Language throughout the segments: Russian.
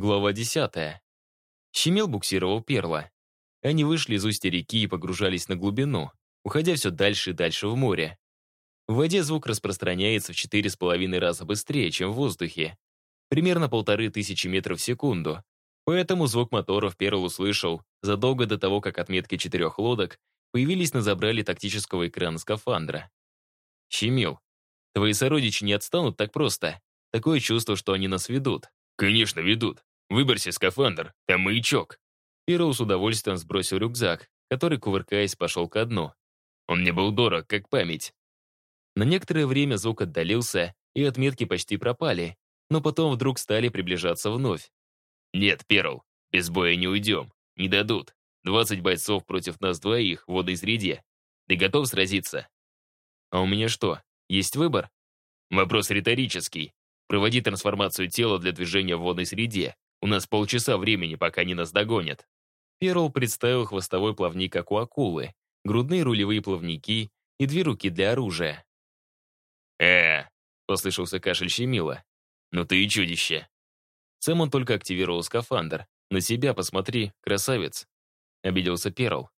Глава 10. Щемел буксировал перла. Они вышли из устья реки и погружались на глубину, уходя все дальше и дальше в море. В воде звук распространяется в четыре с половиной раза быстрее, чем в воздухе. Примерно полторы тысячи метров в секунду. Поэтому звук моторов Перл услышал задолго до того, как отметки четырех лодок появились на забрале тактического экрана скафандра. «Щемил, твои сородичи не отстанут так просто. Такое чувство, что они нас ведут». «Конечно, ведут. Выбросьте скафандр, там маячок». Перл с удовольствием сбросил рюкзак, который, кувыркаясь, пошел ко дну. Он мне был дорог, как память. На некоторое время звук отдалился, и отметки почти пропали, но потом вдруг стали приближаться вновь. «Нет, Перл, без боя не уйдем. Не дадут. Двадцать бойцов против нас двоих в водной среде. Ты готов сразиться?» «А у меня что, есть выбор?» «Вопрос риторический. Проводи трансформацию тела для движения в водной среде. У нас полчаса времени, пока они нас догонят». Перл представил хвостовой плавник, как у акулы, грудные рулевые плавники и две руки для оружия. э послышался кашель Щемила. «Ну ты и чудище!» Сам он только активировал скафандр. «На себя посмотри, красавец!» Обиделся Перл.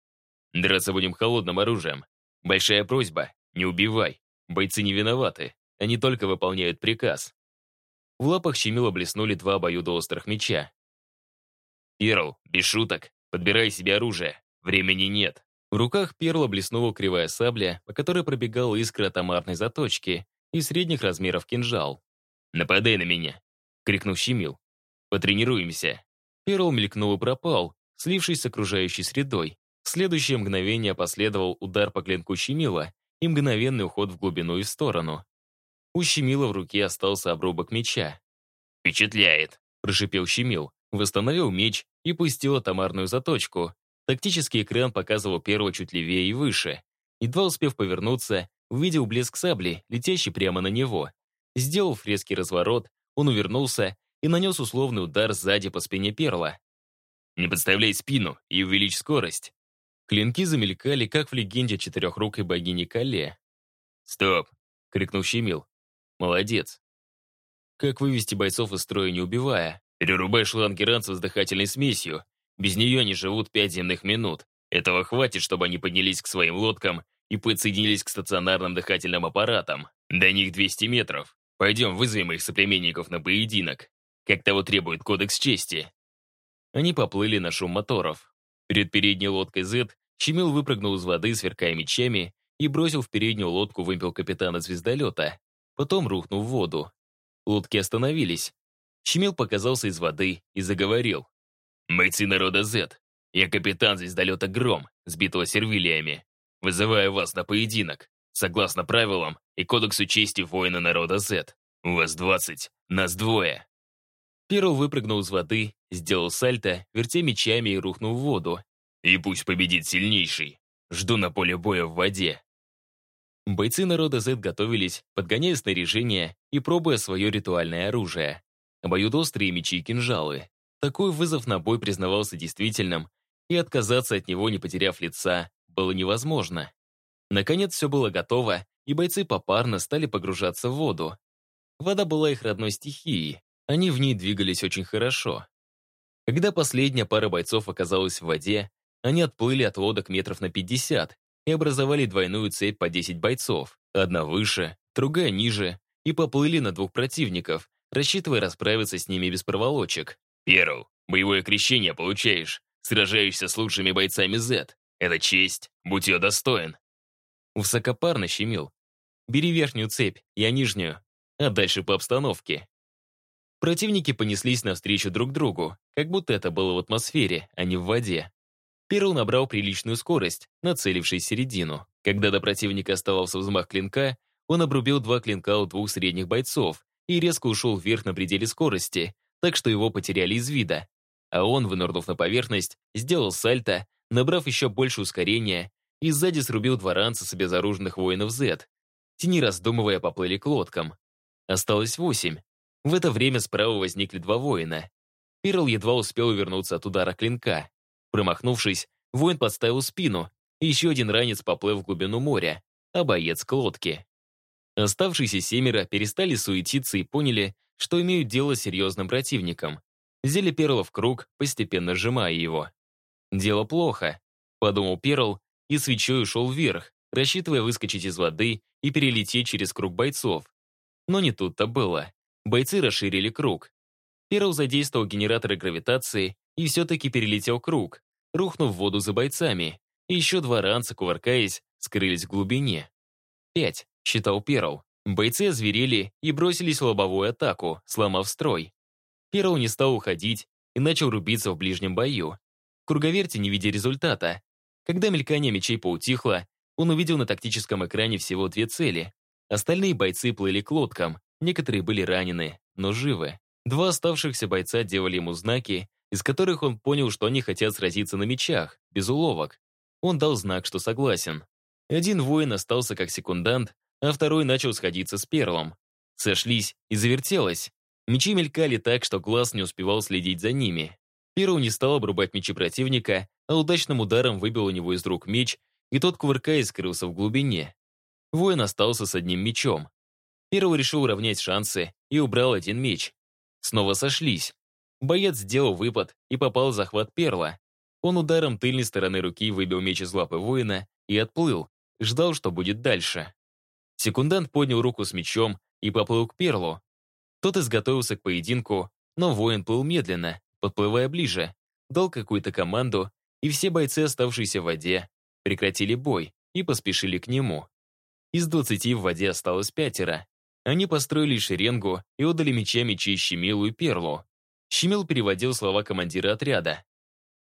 «Драться будем холодным оружием. Большая просьба, не убивай. Бойцы не виноваты, они только выполняют приказ». В лапах Щемила блеснули два обоюдоострых меча. «Перл, без шуток, подбирай себе оружие. Времени нет». В руках Перла блеснула кривая сабля, по которой пробегала искра атомарной заточки, и средних размеров кинжал. «Нападай на меня!» — крикнул Щемил. «Потренируемся!» Перл мелькнул и пропал, слившись с окружающей средой. В следующее мгновение последовал удар по клинку Щемила и мгновенный уход в глубину и в сторону. У Щемила в руке остался обрубок меча. «Впечатляет!» — прошипел Щемил, восстановил меч и пустил атомарную заточку, Тактический экран показывал первого чуть левее и выше. Едва успев повернуться, увидел блеск сабли, летящий прямо на него. Сделав резкий разворот, он увернулся и нанес условный удар сзади по спине перла. «Не подставляй спину и увеличь скорость». Клинки замелькали, как в легенде четырехрукой богини Кале. «Стоп!» — крикнул Щемил. «Молодец. Как вывести бойцов из строя, не убивая? Перерубай шланги ранца с дыхательной смесью без нее они живут пять земных минут. Этого хватит, чтобы они поднялись к своим лодкам и подсоединились к стационарным дыхательным аппаратам. До них 200 метров. Пойдем, вызовем их соплеменников на поединок. Как того требует Кодекс Чести. Они поплыли на шум моторов. Перед передней лодкой Z Чемил выпрыгнул из воды, сверкая мечами, и бросил в переднюю лодку вымпел капитана звездолета. Потом рухнул в воду. Лодки остановились. Чемил показался из воды и заговорил. «Бойцы народа Z, я капитан звездолета Гром, сбитого сервилиями. Вызываю вас на поединок, согласно правилам и кодексу чести воина народа Z. У вас двадцать, нас двое». Перл выпрыгнул из воды, сделал сальто, вертя мечами и рухнул в воду. «И пусть победит сильнейший. Жду на поле боя в воде». Бойцы народа Z готовились, подгоняя снаряжение и пробуя свое ритуальное оружие. Обоюдоострые мечи и кинжалы. Такой вызов на бой признавался действительным, и отказаться от него, не потеряв лица, было невозможно. Наконец все было готово, и бойцы попарно стали погружаться в воду. Вода была их родной стихией, они в ней двигались очень хорошо. Когда последняя пара бойцов оказалась в воде, они отплыли от лодок метров на 50 и образовали двойную цепь по 10 бойцов, одна выше, другая ниже, и поплыли на двух противников, рассчитывая расправиться с ними без проволочек. Перл, боевое крещение получаешь. Сражаешься с лучшими бойцами Z. Это честь. Будь ее достоин. Высокопарно щемил. Бери верхнюю цепь, я нижнюю. А дальше по обстановке. Противники понеслись навстречу друг другу, как будто это было в атмосфере, а не в воде. Перл набрал приличную скорость, нацелившись в середину. Когда до противника оставался взмах клинка, он обрубил два клинка у двух средних бойцов и резко ушел вверх на пределе скорости, так что его потеряли из вида. А он, вынырнув на поверхность, сделал сальто, набрав еще больше ускорения, и сзади срубил два ранца с обезоруженных воинов Z. Те, не раздумывая, поплыли к лодкам. Осталось восемь. В это время справа возникли два воина. Перл едва успел увернуться от удара клинка. Промахнувшись, воин подставил спину, и еще один ранец поплыл в глубину моря, а боец к лодке. Оставшиеся семеро перестали суетиться и поняли, что имеют дело с серьезным противником. Взяли Перла в круг, постепенно сжимая его. «Дело плохо», — подумал Перл и свечой ушел вверх, рассчитывая выскочить из воды и перелететь через круг бойцов. Но не тут-то было. Бойцы расширили круг. Перл задействовал генераторы гравитации и все-таки перелетел круг, рухнув в воду за бойцами. И еще два ранца, кувыркаясь, скрылись в глубине. «Пять», — считал Перл. Бойцы озверели и бросились в лобовую атаку, сломав строй. Перл не стал уходить и начал рубиться в ближнем бою. В круговерте не видя результата. Когда мелькание мечей поутихло, он увидел на тактическом экране всего две цели. Остальные бойцы плыли к лодкам, некоторые были ранены, но живы. Два оставшихся бойца делали ему знаки, из которых он понял, что они хотят сразиться на мечах, без уловок. Он дал знак, что согласен. Один воин остался как секундант, а второй начал сходиться с перлом. Сошлись и завертелось. Мечи мелькали так, что глаз не успевал следить за ними. Перл не стал обрубать мечи противника, а удачным ударом выбил у него из рук меч, и тот, кувыркаясь, скрылся в глубине. Воин остался с одним мечом. Перл решил уравнять шансы и убрал один меч. Снова сошлись. Боец сделал выпад и попал в захват перла. Он ударом тыльной стороны руки выбил меч из лапы воина и отплыл, ждал, что будет дальше. Секундант поднял руку с мечом и поплыл к перлу. Тот изготовился к поединку, но воин плыл медленно, подплывая ближе, дал какую-то команду, и все бойцы, оставшиеся в воде, прекратили бой и поспешили к нему. Из двадцати в воде осталось пятеро. Они построили шеренгу и отдали меча мечи Щемилу и Перлу. Щемил переводил слова командира отряда.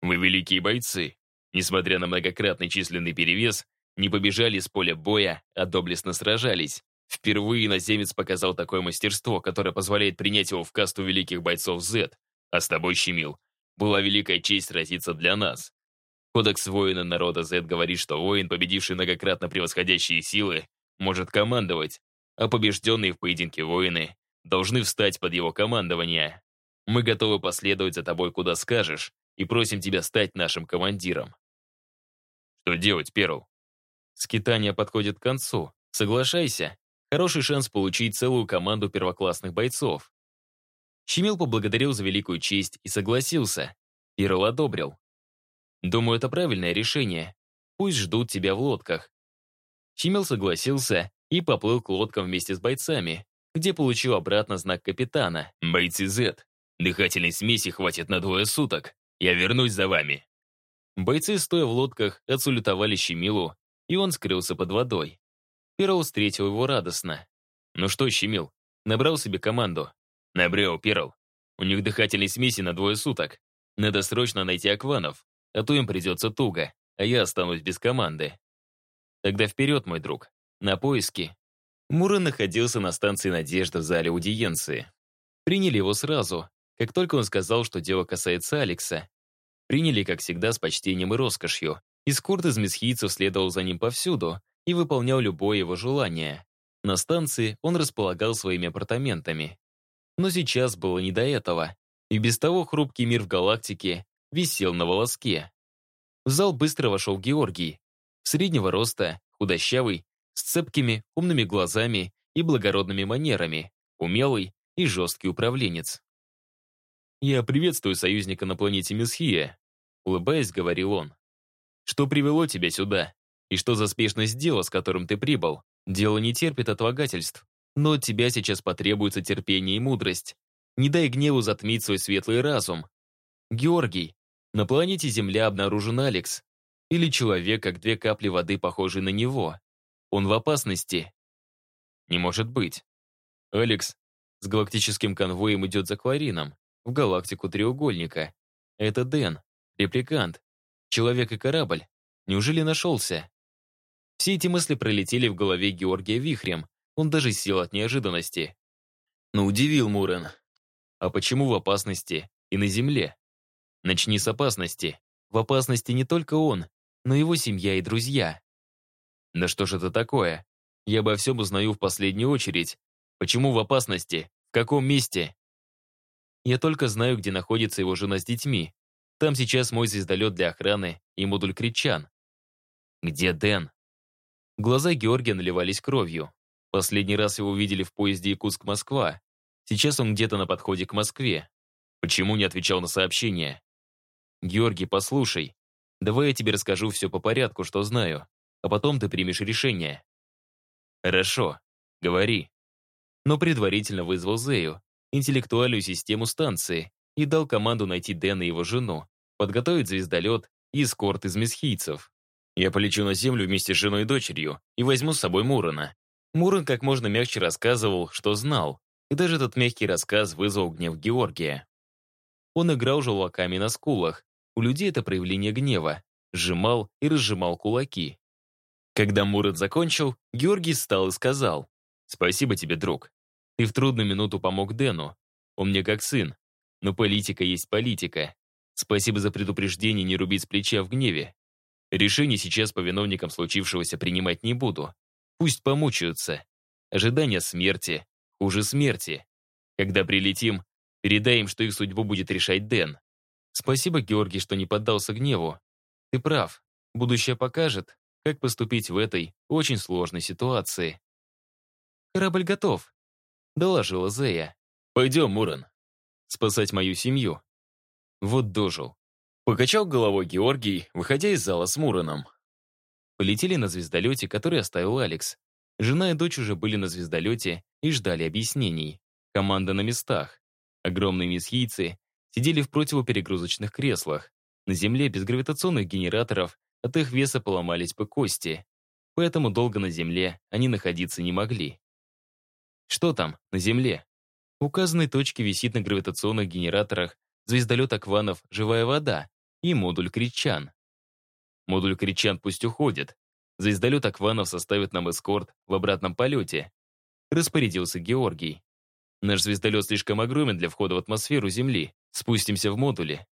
«Вы великие бойцы. Несмотря на многократный численный перевес, не побежали с поля боя, а доблестно сражались. Впервые иноземец показал такое мастерство, которое позволяет принять его в касту великих бойцов Z. А с тобой, Щемил, была великая честь сразиться для нас. Кодекс воина народа Z говорит, что воин, победивший многократно превосходящие силы, может командовать, а побежденные в поединке воины должны встать под его командование. Мы готовы последовать за тобой, куда скажешь, и просим тебя стать нашим командиром. Что делать, Перл? Скитание подходит к концу. Соглашайся. Хороший шанс получить целую команду первоклассных бойцов. Щемил поблагодарил за великую честь и согласился. Перл одобрил. Думаю, это правильное решение. Пусть ждут тебя в лодках. Щемил согласился и поплыл к лодкам вместе с бойцами, где получил обратно знак капитана. «Бойцы Z, дыхательной смеси хватит на двое суток. Я вернусь за вами». Бойцы, стоя в лодках, отсулютовали Щемилу и он скрылся под водой. Перл встретил его радостно. «Ну что, Щемил, набрал себе команду?» «Набрел, Перл. У них дыхательной смеси на двое суток. Надо срочно найти акванов, а то им придется туго, а я останусь без команды». «Тогда вперед, мой друг. На поиски». Мурен находился на станции «Надежда» в зале аудиенции. Приняли его сразу, как только он сказал, что дело касается Алекса. Приняли, как всегда, с почтением и роскошью. Искорт из месхийцев следовал за ним повсюду и выполнял любое его желание. На станции он располагал своими апартаментами. Но сейчас было не до этого, и без того хрупкий мир в галактике висел на волоске. В зал быстро вошел Георгий, среднего роста, худощавый, с цепкими, умными глазами и благородными манерами, умелый и жесткий управленец. «Я приветствую союзника на планете Месхия», улыбаясь, говорил он. Что привело тебя сюда? И что за спешность дела, с которым ты прибыл? Дело не терпит отлагательств. Но от тебя сейчас потребуется терпение и мудрость. Не дай гневу затмить свой светлый разум. Георгий, на планете Земля обнаружен Алекс. Или человек, как две капли воды, похожий на него. Он в опасности. Не может быть. Алекс с галактическим конвоем идет за Кларином, в галактику треугольника. Это Дэн, репликант, Человек и корабль. Неужели нашелся? Все эти мысли пролетели в голове Георгия вихрем. Он даже сел от неожиданности. Но удивил Мурен. А почему в опасности и на земле? Начни с опасности. В опасности не только он, но его семья и друзья. Да что же это такое? Я обо всем узнаю в последнюю очередь. Почему в опасности? В каком месте? Я только знаю, где находится его жена с детьми. Там сейчас мой звездолет для охраны и модуль кричан. Где Дэн? Глаза Георгия наливались кровью. Последний раз его увидели в поезде Якутск-Москва. Сейчас он где-то на подходе к Москве. Почему не отвечал на сообщения? Георгий, послушай. Давай я тебе расскажу все по порядку, что знаю, а потом ты примешь решение. Хорошо, говори. Но предварительно вызвал Зею, интеллектуальную систему станции, и дал команду найти Дэна и его жену, подготовить звездолет и эскорт из месхийцев. Я полечу на Землю вместе с женой и дочерью и возьму с собой Мурона. Мурон как можно мягче рассказывал, что знал, и даже этот мягкий рассказ вызвал гнев Георгия. Он играл желваками на скулах. У людей это проявление гнева. Сжимал и разжимал кулаки. Когда Мурат закончил, Георгий встал и сказал, «Спасибо тебе, друг. Ты в трудную минуту помог Дэну. Он мне как сын. Но политика есть политика. Спасибо за предупреждение не рубить с плеча в гневе. Решение сейчас по виновникам случившегося принимать не буду. Пусть помучаются. Ожидание смерти хуже смерти. Когда прилетим, передай им, что их судьбу будет решать Дэн. Спасибо, Георгий, что не поддался гневу. Ты прав. Будущее покажет, как поступить в этой очень сложной ситуации. «Корабль готов», — доложила Зея. «Пойдем, Мурон. Спасать мою семью». Вот дожил. Покачал головой Георгий, выходя из зала с Муроном. Полетели на звездолете, который оставил Алекс. Жена и дочь уже были на звездолете и ждали объяснений. Команда на местах. Огромные месхийцы сидели в противоперегрузочных креслах. На Земле без гравитационных генераторов от их веса поломались бы кости. Поэтому долго на Земле они находиться не могли. Что там, на Земле? В указанной точке висит на гравитационных генераторах звездолет Акванов «Живая вода» и модуль «Кричан». Модуль «Кричан» пусть уходит. Звездолет Акванов составит нам эскорт в обратном полете. Распорядился Георгий. Наш звездолет слишком огромен для входа в атмосферу Земли. Спустимся в модуле.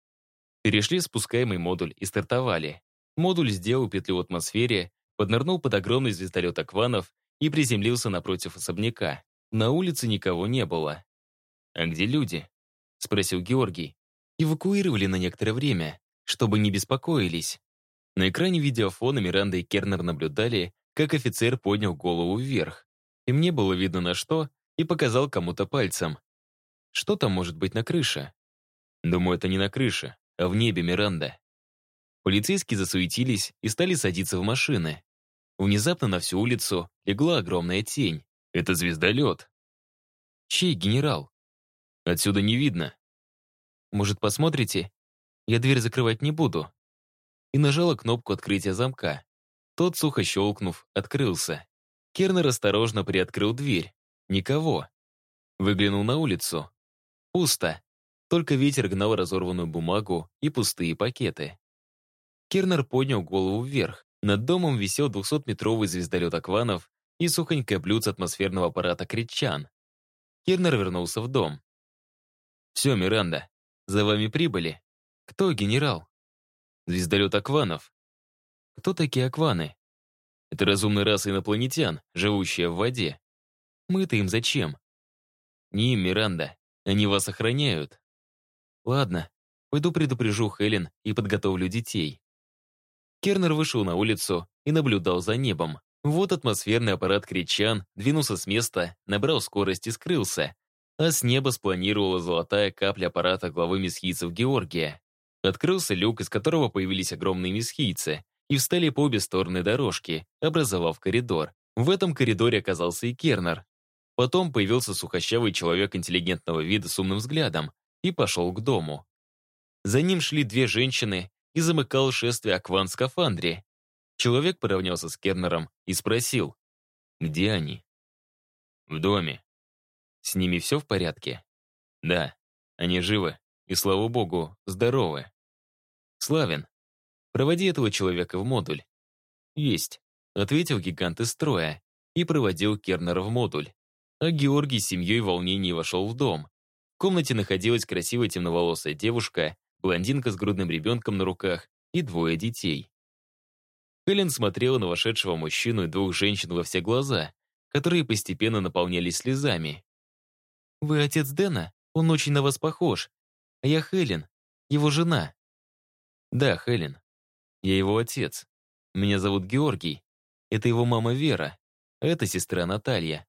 Перешли спускаемый модуль и стартовали. Модуль сделал петлю в атмосфере, поднырнул под огромный звездолет Акванов и приземлился напротив особняка. На улице никого не было. «А где люди?» — спросил Георгий. «Эвакуировали на некоторое время, чтобы не беспокоились». На экране видеофона Миранда и Кернер наблюдали, как офицер поднял голову вверх. И мне было видно на что, и показал кому-то пальцем. Что там может быть на крыше? Думаю, это не на крыше, а в небе Миранда. Полицейские засуетились и стали садиться в машины. Внезапно на всю улицу легла огромная тень. Это звездолет. Чей генерал? Отсюда не видно. Может, посмотрите? Я дверь закрывать не буду. И нажала кнопку открытия замка. Тот, сухо щелкнув, открылся. Кернер осторожно приоткрыл дверь. Никого. Выглянул на улицу. Пусто. Только ветер гнал разорванную бумагу и пустые пакеты. Кернер поднял голову вверх. Над домом висел 200-метровый звездолет Акванов и сухонькое блюдце атмосферного аппарата Критчан. Кернер вернулся в дом. «Все, Миранда, за вами прибыли. Кто генерал?» «Звездолет Акванов». «Кто такие Акваны?» «Это разумная раса инопланетян, живущая в воде. Мы-то им зачем?» «Не им, Миранда. Они вас охраняют». «Ладно, пойду предупрежу Хелен и подготовлю детей». Кернер вышел на улицу и наблюдал за небом. Вот атмосферный аппарат Кричан двинулся с места, набрал скорость и скрылся. А с неба спланировала золотая капля аппарата главы месхийцев Георгия. Открылся люк, из которого появились огромные месхийцы, и встали по обе стороны дорожки, образовав коридор. В этом коридоре оказался и Кернер. Потом появился сухощавый человек интеллигентного вида с умным взглядом и пошел к дому. За ним шли две женщины и замыкал шествие Акван в скафандре. Человек поравнялся с Кернером и спросил, где они? В доме. С ними все в порядке? Да, они живы и, слава богу, здоровы. Славин, проводи этого человека в модуль. Есть, ответил гигант из строя и проводил Кернера в модуль. А Георгий с семьей в волнении вошел в дом. В комнате находилась красивая темноволосая девушка блондинка с грудным ребенком на руках и двое детей. Хелен смотрела на вошедшего мужчину и двух женщин во все глаза, которые постепенно наполнялись слезами. «Вы отец Дэна? Он очень на вас похож. А я Хелен, его жена». «Да, Хелен. Я его отец. Меня зовут Георгий. Это его мама Вера, это сестра Наталья».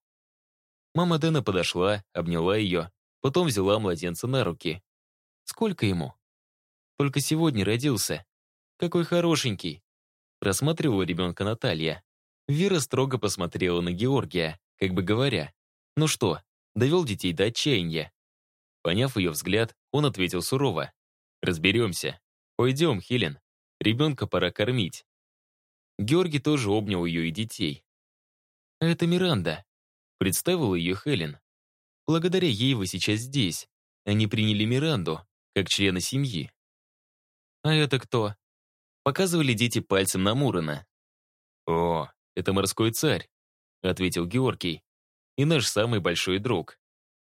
Мама Дэна подошла, обняла ее, потом взяла младенца на руки Сколько ему? Только сегодня родился. Какой хорошенький. Рассматривала ребенка Наталья. Вера строго посмотрела на Георгия, как бы говоря, «Ну что, довел детей до отчаяния?» Поняв ее взгляд, он ответил сурово, «Разберемся. Пойдем, Хелен. Ребенка пора кормить». Георгий тоже обнял ее и детей. «А это Миранда», — представила ее Хелен. «Благодаря ей вы сейчас здесь. Они приняли Миранду, как члена семьи». «А это кто?» Показывали дети пальцем на Мурона. «О, это морской царь», — ответил Георгий. «И наш самый большой друг».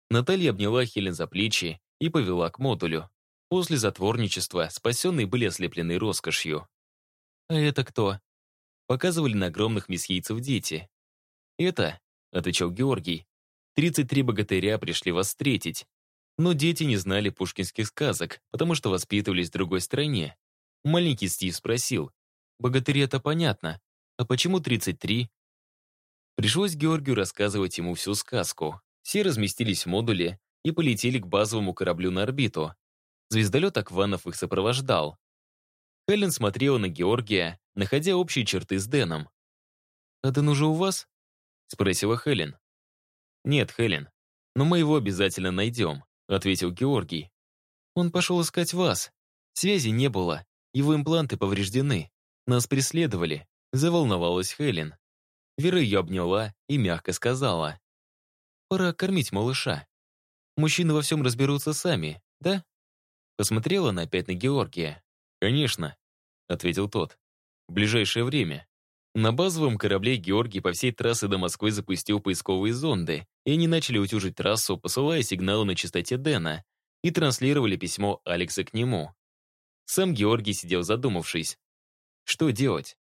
Наталья обняла Хелен за плечи и повела к модулю. После затворничества спасенные были ослеплены роскошью. «А это кто?» Показывали на огромных месьейцев дети. «Это», — отвечал Георгий, «тридцать три богатыря пришли вас встретить. Но дети не знали пушкинских сказок, потому что воспитывались в другой стране. Маленький Стив спросил, «Богатыри это понятно, а почему 33?» Пришлось Георгию рассказывать ему всю сказку. Все разместились в модуле и полетели к базовому кораблю на орбиту. Звездолет Акванов их сопровождал. Хелен смотрела на Георгия, находя общие черты с Дэном. «А Дэн уже у вас?» — спросила Хелен. «Нет, Хелен, но мы его обязательно найдем», — ответил Георгий. «Он пошел искать вас. Связи не было, его импланты повреждены. Нас преследовали», — заволновалась Хелен. Вера ее обняла и мягко сказала. «Пора кормить малыша. Мужчины во всем разберутся сами, да?» Посмотрела она опять на Георгия. «Конечно», — ответил тот. «В ближайшее время». На базовом корабле Георгий по всей трассе до Москвы запустил поисковые зонды, и они начали утюжить трассу, посылая сигналы на частоте Дэна, и транслировали письмо Алекса к нему. Сам Георгий сидел задумавшись. Что делать?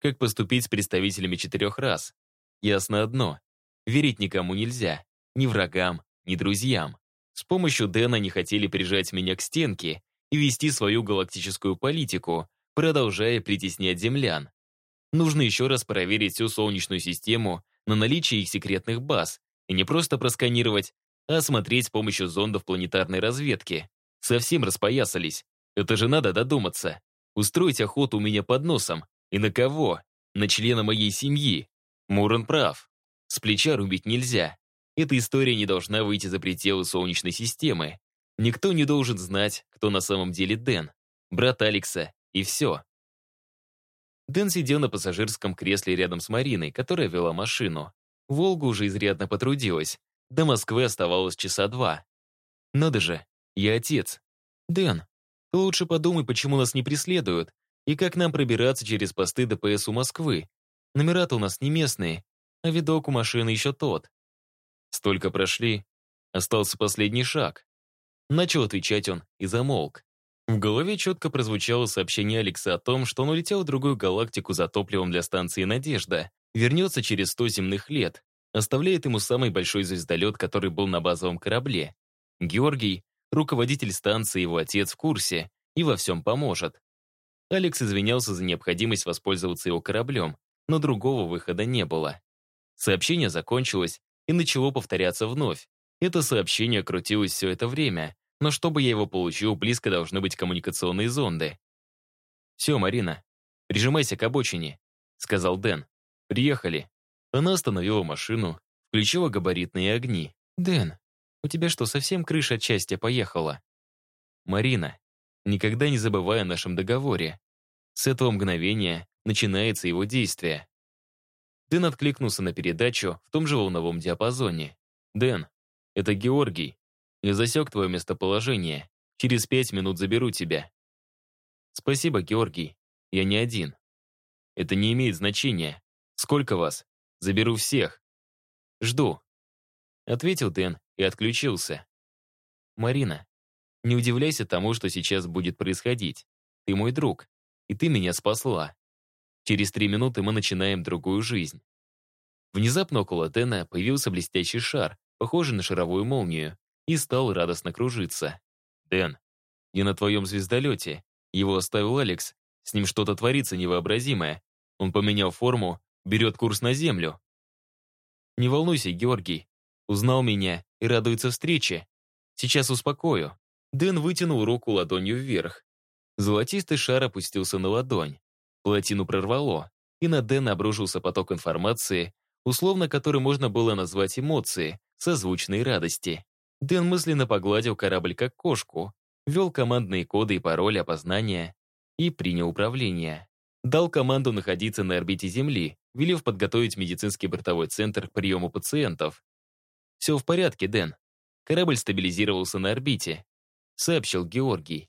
Как поступить с представителями четырех рас? Ясно одно. Верить никому нельзя. Ни врагам, ни друзьям. С помощью Дэна не хотели прижать меня к стенке и вести свою галактическую политику, продолжая притеснять землян. Нужно еще раз проверить всю Солнечную систему на наличие их секретных баз и не просто просканировать, а осмотреть с помощью зондов планетарной разведки. Совсем распоясались. Это же надо додуматься. Устроить охоту у меня под носом. И на кого? На члена моей семьи. Мурон прав. С плеча рубить нельзя. Эта история не должна выйти за пределы Солнечной системы. Никто не должен знать, кто на самом деле Дэн. Брат Алекса. И все. Дэн сидел на пассажирском кресле рядом с Мариной, которая вела машину. Волга уже изрядно потрудилась. До Москвы оставалось часа два. Надо же, я отец. Дэн, Лучше подумай, почему нас не преследуют, и как нам пробираться через посты ДПС у Москвы. Номера-то у нас не местные, а видок у машины еще тот. Столько прошли, остался последний шаг. Начал отвечать он и замолк. В голове четко прозвучало сообщение Алекса о том, что он улетел в другую галактику за топливом для станции «Надежда», вернется через сто земных лет, оставляет ему самый большой звездолет, который был на базовом корабле. Георгий Руководитель станции, его отец в курсе и во всем поможет. Алекс извинялся за необходимость воспользоваться его кораблем, но другого выхода не было. Сообщение закончилось и начало повторяться вновь. Это сообщение крутилось все это время, но чтобы я его получил, близко должны быть коммуникационные зонды. «Все, Марина, прижимайся к обочине», — сказал Дэн. «Приехали». Она остановила машину, включила габаритные огни. «Дэн, у тебя что, совсем крыша от счастья поехала? Марина, никогда не забывай о нашем договоре. С этого мгновения начинается его действие. Дэн откликнулся на передачу в том же волновом диапазоне. «Дэн, это Георгий. Я засек твое местоположение. Через пять минут заберу тебя». «Спасибо, Георгий. Я не один. Это не имеет значения. Сколько вас? Заберу всех. Жду», — ответил Дэн и отключился. «Марина, не удивляйся тому, что сейчас будет происходить. Ты мой друг, и ты меня спасла. Через три минуты мы начинаем другую жизнь». Внезапно около Дэна появился блестящий шар, похожий на шаровую молнию, и стал радостно кружиться. «Дэн, я на твоем звездолете. Его оставил Алекс. С ним что-то творится невообразимое. Он поменял форму, берет курс на Землю». «Не волнуйся, Георгий. Узнал меня и радуется встрече. Сейчас успокою. Дэн вытянул руку ладонью вверх. Золотистый шар опустился на ладонь. Плотину прорвало, и на Дэна обрушился поток информации, условно который можно было назвать эмоции, созвучной радости. Дэн мысленно погладил корабль как кошку, ввел командные коды и пароли опознания и принял управление. Дал команду находиться на орбите Земли, велев подготовить медицинский бортовой центр к приему пациентов. «Все в порядке, Дэн. Корабль стабилизировался на орбите», — сообщил Георгий.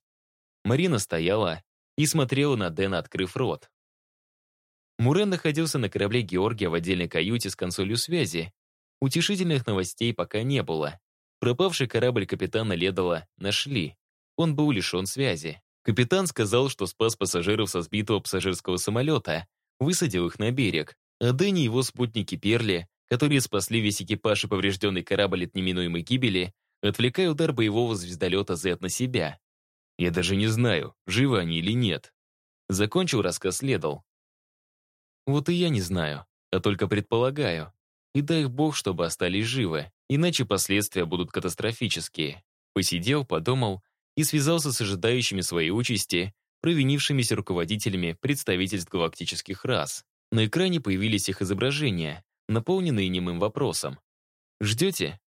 Марина стояла и смотрела на Дэна, открыв рот. Мурен находился на корабле Георгия в отдельной каюте с консолью связи. Утешительных новостей пока не было. Пропавший корабль капитана Ледала нашли. Он был лишен связи. Капитан сказал, что спас пассажиров со сбитого пассажирского самолета, высадил их на берег, а Дэнни и его спутники Перли, которые спасли весь экипаж и поврежденный корабль от неминуемой гибели, отвлекая удар боевого звездолета Z на себя. Я даже не знаю, живы они или нет. Закончил рассказ Ледал. Вот и я не знаю, а только предполагаю. И дай бог, чтобы остались живы, иначе последствия будут катастрофические. Посидел, подумал и связался с ожидающими своей участи, провинившимися руководителями представительств галактических рас. На экране появились их изображения, наполненные немым вопросом. «Ждете?»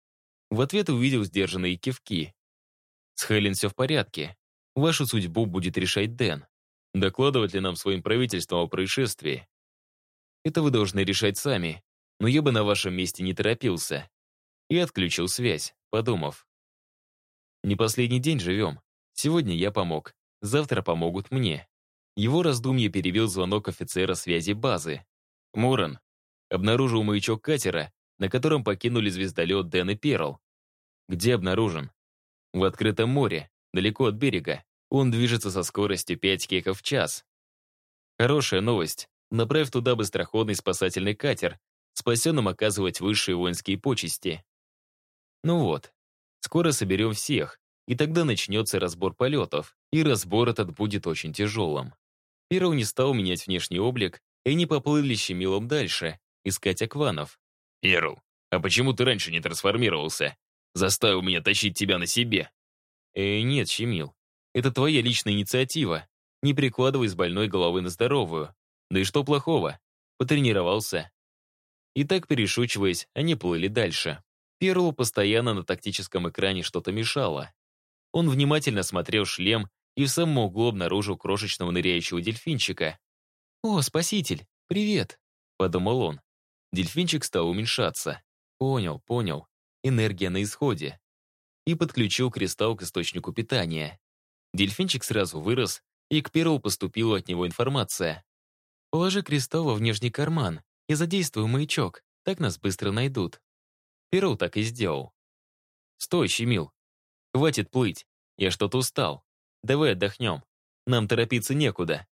В ответ увидел сдержанные кивки. «С Хелен все в порядке. Вашу судьбу будет решать Дэн. Докладывать ли нам своим правительством о происшествии? Это вы должны решать сами, но я бы на вашем месте не торопился». И отключил связь, подумав. Не последний день живем. Сегодня я помог, завтра помогут мне. Его раздумье перевел звонок офицера связи базы. Мурон. Обнаружил маячок катера, на котором покинули звездолет Дэн и Перл. Где обнаружен? В открытом море, далеко от берега. Он движется со скоростью 5 кеков в час. Хорошая новость. Направь туда быстроходный спасательный катер, спасенным оказывать высшие воинские почести. Ну вот, Скоро соберем всех, и тогда начнется разбор полетов, и разбор этот будет очень тяжелым. Перл не стал менять внешний облик, и они поплыли щемилом дальше, искать акванов. «Перл, а почему ты раньше не трансформировался? Заставил меня тащить тебя на себе». «Э, нет, Щемил, это твоя личная инициатива. Не прикладывай с больной головы на здоровую. Да и что плохого? Потренировался». И так, перешучиваясь, они плыли дальше. Перлу постоянно на тактическом экране что-то мешало. Он внимательно смотрел шлем и в самом углу обнаружил крошечного ныряющего дельфинчика. «О, спаситель, привет!» — подумал он. Дельфинчик стал уменьшаться. Понял, понял. Энергия на исходе. И подключил кристалл к источнику питания. Дельфинчик сразу вырос, и к Перлу поступила от него информация. «Положи кристалл во внешний карман и задействуй маячок, так нас быстро найдут». Перл так и сделал. «Стой, Щемил. Хватит плыть. Я что-то устал. Давай отдохнем. Нам торопиться некуда».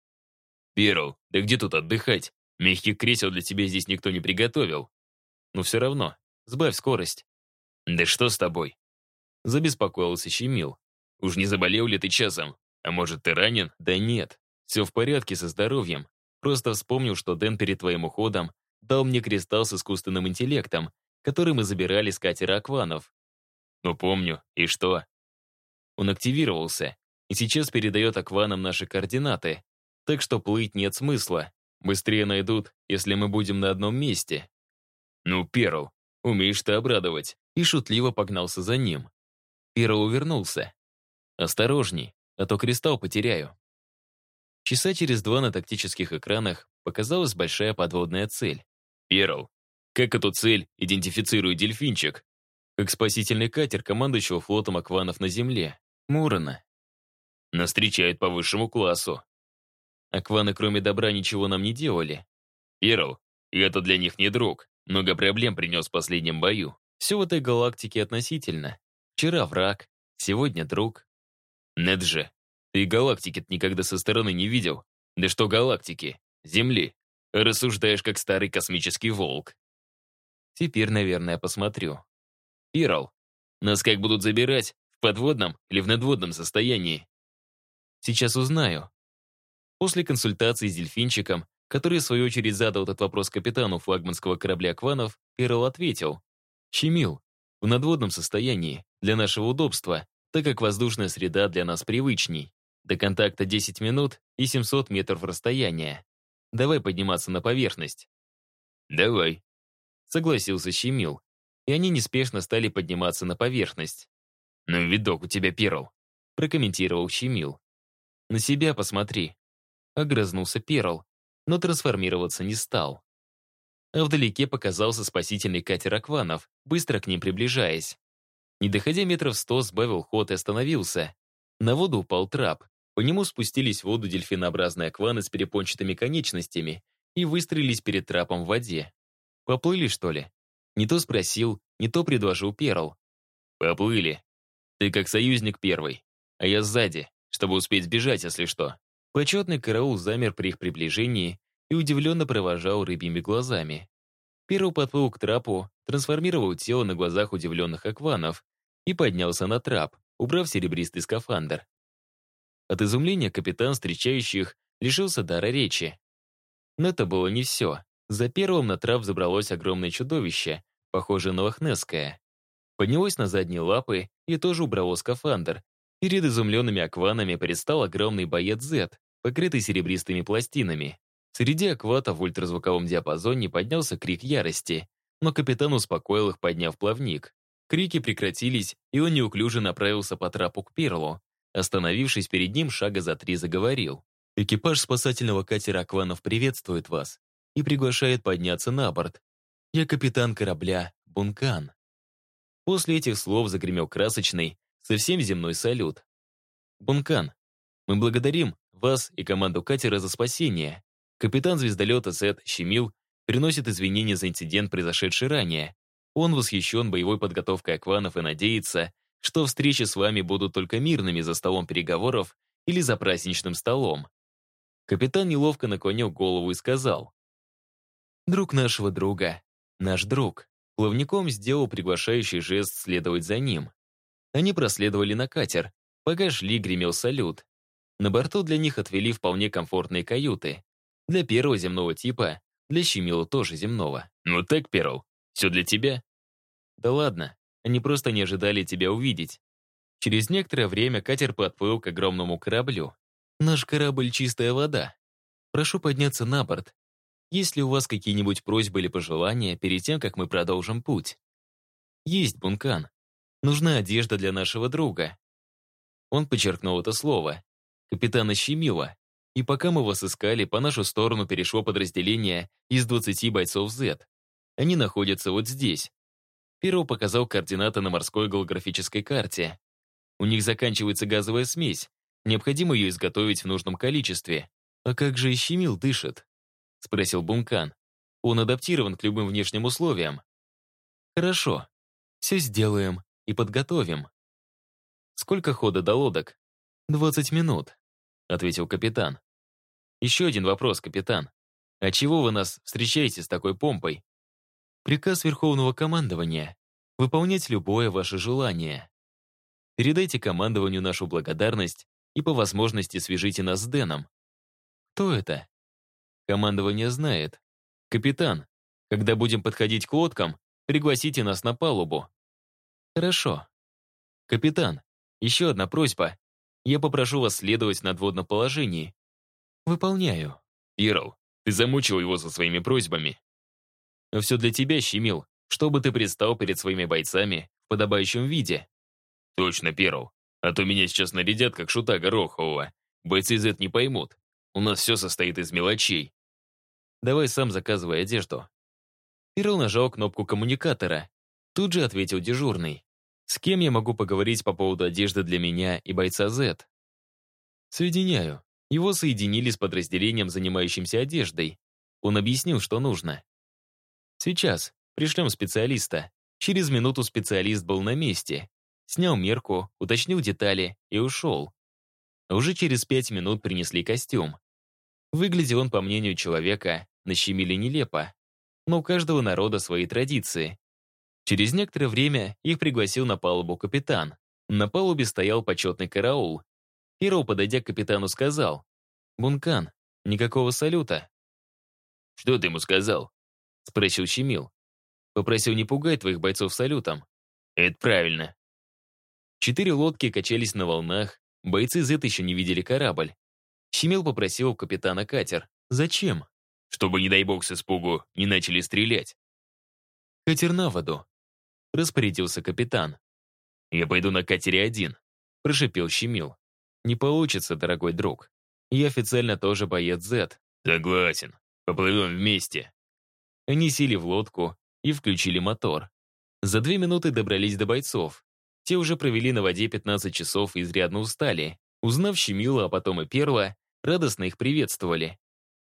«Перл, да где тут отдыхать? Мягких кресел для тебя здесь никто не приготовил». «Ну все равно. Сбавь скорость». «Да что с тобой?» Забеспокоился Щемил. «Уж не заболел ли ты часом? А может, ты ранен?» «Да нет. Все в порядке со здоровьем. Просто вспомнил, что Дэн перед твоим уходом дал мне кристалл с искусственным интеллектом, который мы забирали с катера Акванов. Ну, помню. И что? Он активировался и сейчас передает Акванам наши координаты. Так что плыть нет смысла. Быстрее найдут, если мы будем на одном месте. Ну, Перл, умеешь ты обрадовать. И шутливо погнался за ним. Перл увернулся. Осторожней, а то кристалл потеряю. Часа через два на тактических экранах показалась большая подводная цель. Перл, как эту цель идентифицирует дельфинчик? Как спасительный катер командующего флотом акванов на Земле. Мурона. Нас встречает по высшему классу. Акваны кроме добра ничего нам не делали. Перл, это для них не друг. Много проблем принес в последнем бою. Все в этой галактике относительно. Вчера враг, сегодня друг. Нет ты галактики никогда со стороны не видел. Да что галактики? Земли. Рассуждаешь, как старый космический волк. Теперь, наверное, посмотрю. Пирал, нас как будут забирать? В подводном или в надводном состоянии? Сейчас узнаю. После консультации с дельфинчиком, который в свою очередь задал этот вопрос капитану флагманского корабля «Кванов», Пирал ответил. «Щемил, в надводном состоянии, для нашего удобства, так как воздушная среда для нас привычней. До контакта 10 минут и 700 метров расстояния. Давай подниматься на поверхность. Давай. Согласился Щемил. И они неспешно стали подниматься на поверхность. Ну, видок у тебя, Перл. Прокомментировал Щемил. На себя посмотри. Огрызнулся Перл, но трансформироваться не стал. А вдалеке показался спасительный катер Акванов, быстро к ним приближаясь. Не доходя метров сто, сбавил ход и остановился. На воду упал трап. По нему спустились в воду дельфинообразные акваны с перепончатыми конечностями и выстроились перед трапом в воде. Поплыли, что ли? Не то спросил, не то предложил Перл. Поплыли. Ты как союзник первый, а я сзади, чтобы успеть сбежать, если что. Почетный караул замер при их приближении и удивленно провожал рыбьими глазами. Перл подплыл к трапу, трансформировал тело на глазах удивленных акванов и поднялся на трап, убрав серебристый скафандр. От изумления капитан встречающих лишился дара речи. Но это было не все. За первым на трап забралось огромное чудовище, похожее на лохнесское. Поднялось на задние лапы и тоже убрало скафандр. Перед изумленными акванами предстал огромный боец Z, покрытый серебристыми пластинами. Среди акватов в ультразвуковом диапазоне поднялся крик ярости, но капитан успокоил их, подняв плавник. Крики прекратились, и он неуклюже направился по трапу к Перлу. Остановившись перед ним, шага за три заговорил. «Экипаж спасательного катера «Акванов» приветствует вас и приглашает подняться на борт. Я капитан корабля «Бункан». После этих слов загремел красочный, совсем земной салют. «Бункан, мы благодарим вас и команду катера за спасение. Капитан звездолета Сет Щемил приносит извинения за инцидент, произошедший ранее. Он восхищен боевой подготовкой акванов и надеется, что встречи с вами будут только мирными за столом переговоров или за праздничным столом. Капитан неловко наклонил голову и сказал. «Друг нашего друга, наш друг». Плавником сделал приглашающий жест следовать за ним. Они проследовали на катер, пока шли гремел салют. На борту для них отвели вполне комфортные каюты. Для первого земного типа, для Щемила тоже земного. «Ну так, Перл, все для тебя?» «Да ладно, они просто не ожидали тебя увидеть». Через некоторое время катер подплыл к огромному кораблю. «Наш корабль — чистая вода. Прошу подняться на борт. Есть ли у вас какие-нибудь просьбы или пожелания перед тем, как мы продолжим путь?» «Есть, Бункан. Нужна одежда для нашего друга». Он подчеркнул это слово. Капитана Щемила. И пока мы вас искали, по нашу сторону перешло подразделение из 20 бойцов Z. Они находятся вот здесь. Перо показал координаты на морской голографической карте. У них заканчивается газовая смесь. Необходимо ее изготовить в нужном количестве. «А как же Ищемил дышит?» — спросил Бункан. «Он адаптирован к любым внешним условиям». «Хорошо. Все сделаем и подготовим». «Сколько хода до лодок?» «Двадцать минут», — ответил капитан. «Еще один вопрос, капитан. А чего вы нас встречаете с такой помпой?» Приказ Верховного командования — выполнять любое ваше желание. Передайте командованию нашу благодарность и по возможности свяжите нас с Дэном. Кто это? Командование знает. Капитан, когда будем подходить к лодкам, пригласите нас на палубу. Хорошо. Капитан, еще одна просьба. Я попрошу вас следовать на надводном положении. Выполняю. Ирл, ты замучил его со своими просьбами. Но все для тебя, Щемил, чтобы ты предстал перед своими бойцами в подобающем виде. Точно, Перл. А то меня сейчас нарядят, как шута Горохового. Бойцы из этого не поймут. У нас все состоит из мелочей. Давай сам заказывай одежду. Перл нажал кнопку коммуникатора. Тут же ответил дежурный. С кем я могу поговорить по поводу одежды для меня и бойца Z? Соединяю. Его соединили с подразделением, занимающимся одеждой. Он объяснил, что нужно. Сейчас. Пришлем специалиста. Через минуту специалист был на месте. Снял мерку, уточнил детали и ушел. Уже через пять минут принесли костюм. Выглядел он, по мнению человека, нащемили нелепо. Но у каждого народа свои традиции. Через некоторое время их пригласил на палубу капитан. На палубе стоял почетный караул. Перл, подойдя к капитану, сказал, «Бункан, никакого салюта». «Что ты ему сказал?» — спросил Щемил. Попросил не пугать твоих бойцов салютом. Это правильно. Четыре лодки качались на волнах, бойцы Z еще не видели корабль. Щемил попросил у капитана катер. «Зачем?» «Чтобы, не дай бог, с испугу не начали стрелять». «Катер на воду», — распорядился капитан. «Я пойду на катере один», — прошипел Щемил. «Не получится, дорогой друг. Я официально тоже боец Z». «Согласен. Поплывем вместе». Они сели в лодку и включили мотор. За две минуты добрались до бойцов. Те уже провели на воде 15 часов и изрядно устали. Узнав Щемила, а потом и Перла, радостно их приветствовали.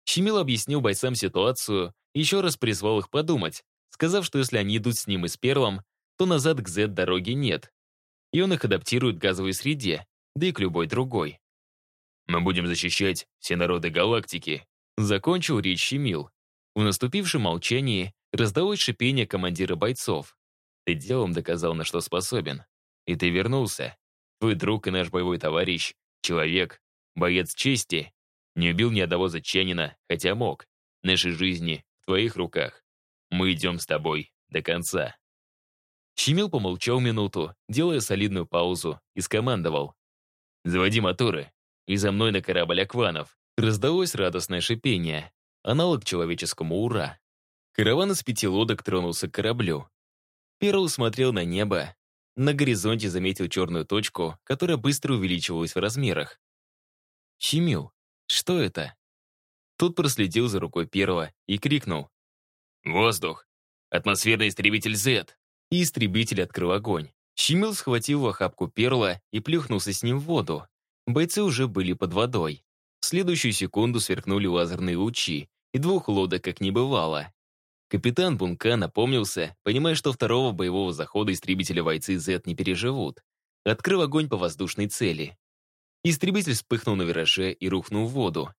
Щемил объяснил бойцам ситуацию, еще раз призвал их подумать, сказав, что если они идут с ним и с Перлом, то назад к Z дороги нет. И он их адаптирует к газовой среде, да и к любой другой. «Мы будем защищать все народы галактики», закончил речь Щемил. В наступившем молчании раздалось шипение командира бойцов. «Ты делом доказал, на что способен. И ты вернулся. Твой друг и наш боевой товарищ, человек, боец чести, не убил ни одного зачанина, хотя мог. Наши жизни в твоих руках. Мы идем с тобой до конца». Щемил помолчал минуту, делая солидную паузу, и скомандовал. «Заводи моторы, и за мной на корабль Акванов». Раздалось радостное шипение, аналог человеческому «Ура». Караван из пяти лодок тронулся к кораблю. Перл смотрел на небо. На горизонте заметил черную точку, которая быстро увеличивалась в размерах. «Щемил, что это?» Тут проследил за рукой Перла и крикнул. «Воздух! Атмосферный истребитель Z!» И истребитель открыл огонь. Щемил схватил в охапку Перла и плюхнулся с ним в воду. Бойцы уже были под водой. В следующую секунду сверкнули лазерные лучи, и двух лодок как не бывало. Капитан Бунка напомнился, понимая, что второго боевого захода истребителя бойцы Z не переживут. Открыл огонь по воздушной цели. Истребитель вспыхнул на вираже и рухнул в воду.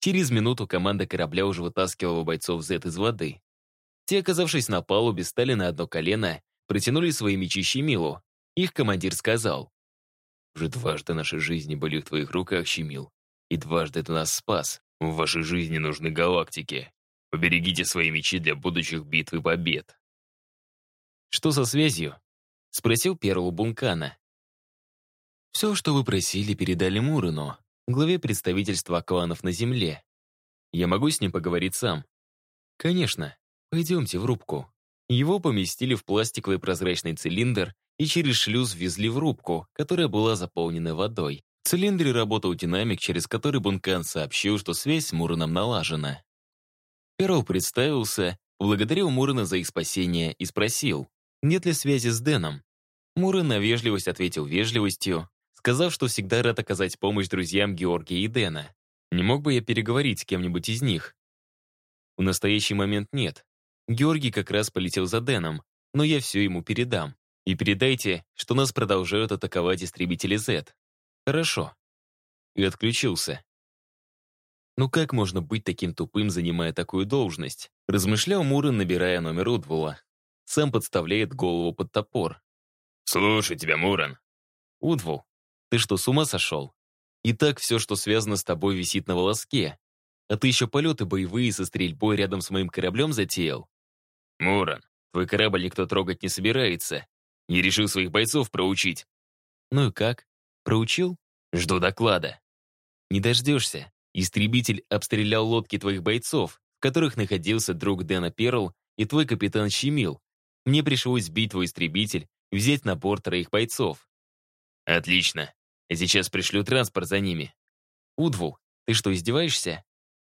Через минуту команда корабля уже вытаскивала бойцов Z из воды. Те, оказавшись на палубе, стали на одно колено, протянули свои мечи Щемилу. Их командир сказал. «Уже дважды наши жизни были в твоих руках, Щемил, и дважды ты нас спас. В вашей жизни нужны галактики. Поберегите свои мечи для будущих битв и побед». «Что со связью?» — спросил Перл Бункана. «Все, что вы просили, передали Мурену, главе представительства кланов на Земле. Я могу с ним поговорить сам?» «Конечно. Пойдемте в рубку». Его поместили в пластиковый прозрачный цилиндр и через шлюз ввезли в рубку, которая была заполнена водой. В цилиндре работал динамик, через который Бункан сообщил, что связь с Муреном налажена. Перл представился, благодарил Мурена за их спасение и спросил, нет ли связи с Дэном. Мурен на вежливость ответил вежливостью, сказав, что всегда рад оказать помощь друзьям Георгия и Дэна. Не мог бы я переговорить с кем-нибудь из них? В настоящий момент нет. Георгий как раз полетел за Дэном, но я все ему передам. И передайте, что нас продолжают атаковать истребители Z. Хорошо. И отключился. Ну как можно быть таким тупым, занимая такую должность? Размышлял Мурен, набирая номер Удвула. Сам подставляет голову под топор. «Слушай тебя, Мурен». «Удвул, ты что, с ума сошел? И так все, что связано с тобой, висит на волоске. А ты еще полеты боевые со стрельбой рядом с моим кораблем затеял?» «Мурен, твой корабль никто трогать не собирается. Не решил своих бойцов проучить». «Ну и как? Проучил?» «Жду доклада». «Не дождешься. Истребитель обстрелял лодки твоих бойцов, в которых находился друг Дэна Перл и твой капитан Щемил. Мне пришлось сбить твой истребитель и взять на борт троих бойцов. Отлично. Сейчас пришлю транспорт за ними. Удвул, ты что, издеваешься?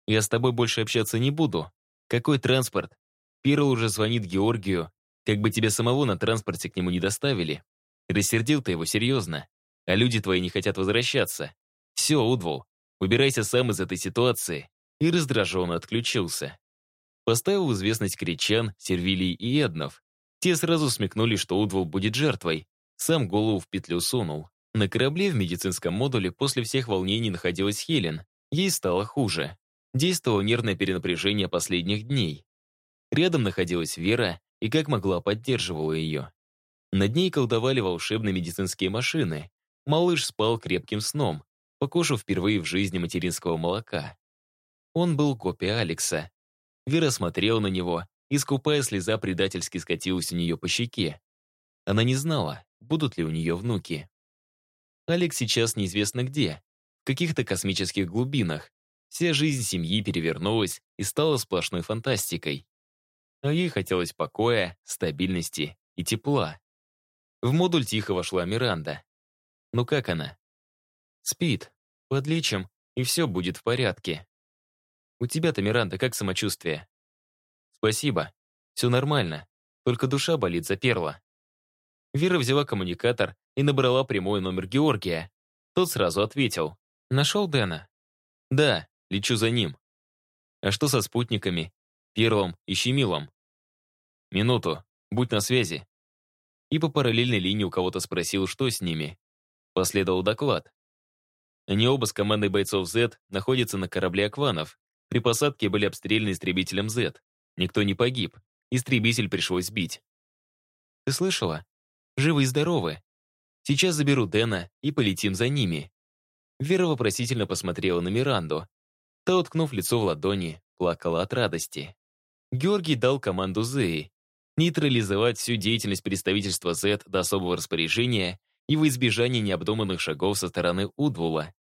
Я с тобой больше общаться не буду. Какой транспорт? Перл уже звонит Георгию, как бы тебя самого на транспорте к нему не доставили. Рассердил ты его серьезно, а люди твои не хотят возвращаться. Все, Удвул, Убирайся сам из этой ситуации. И раздраженно отключился. Поставил в известность кричан, сервилий и эднов. Те сразу смекнули, что Удвол будет жертвой. Сам голову в петлю сунул. На корабле в медицинском модуле после всех волнений находилась Хелен. Ей стало хуже. Действовало нервное перенапряжение последних дней. Рядом находилась Вера и как могла поддерживала ее. Над ней колдовали волшебные медицинские машины. Малыш спал крепким сном, покушав впервые в жизни материнского молока. Он был копия Алекса. Вера смотрела на него, и скупая слеза предательски скатилась у нее по щеке. Она не знала, будут ли у нее внуки. Алекс сейчас неизвестно где, в каких-то космических глубинах. Вся жизнь семьи перевернулась и стала сплошной фантастикой. А ей хотелось покоя, стабильности и тепла. В модуль тихо вошла Миранда. Ну как она? Спит. Подлечим, и все будет в порядке. У тебя-то, Миранда, как самочувствие? Спасибо. Все нормально. Только душа болит заперла. Вера взяла коммуникатор и набрала прямой номер Георгия. Тот сразу ответил. «Нашел Дэна?» «Да, лечу за ним». «А что со спутниками? Первым и Щемилом?» «Минуту, будь на связи». И по параллельной линии у кого-то спросил, что с ними. Последовал доклад. Они оба с командой бойцов Z находятся на корабле «Акванов». При посадке были обстреляны истребителем Z. Никто не погиб. Истребитель пришлось сбить. «Ты слышала? Живы и здоровы. Сейчас заберу Дэна и полетим за ними». Вера вопросительно посмотрела на Миранду. Та, уткнув лицо в ладони, плакала от радости. Георгий дал команду Зеи нейтрализовать всю деятельность представительства Z до особого распоряжения и во избежание необдуманных шагов со стороны Удвула.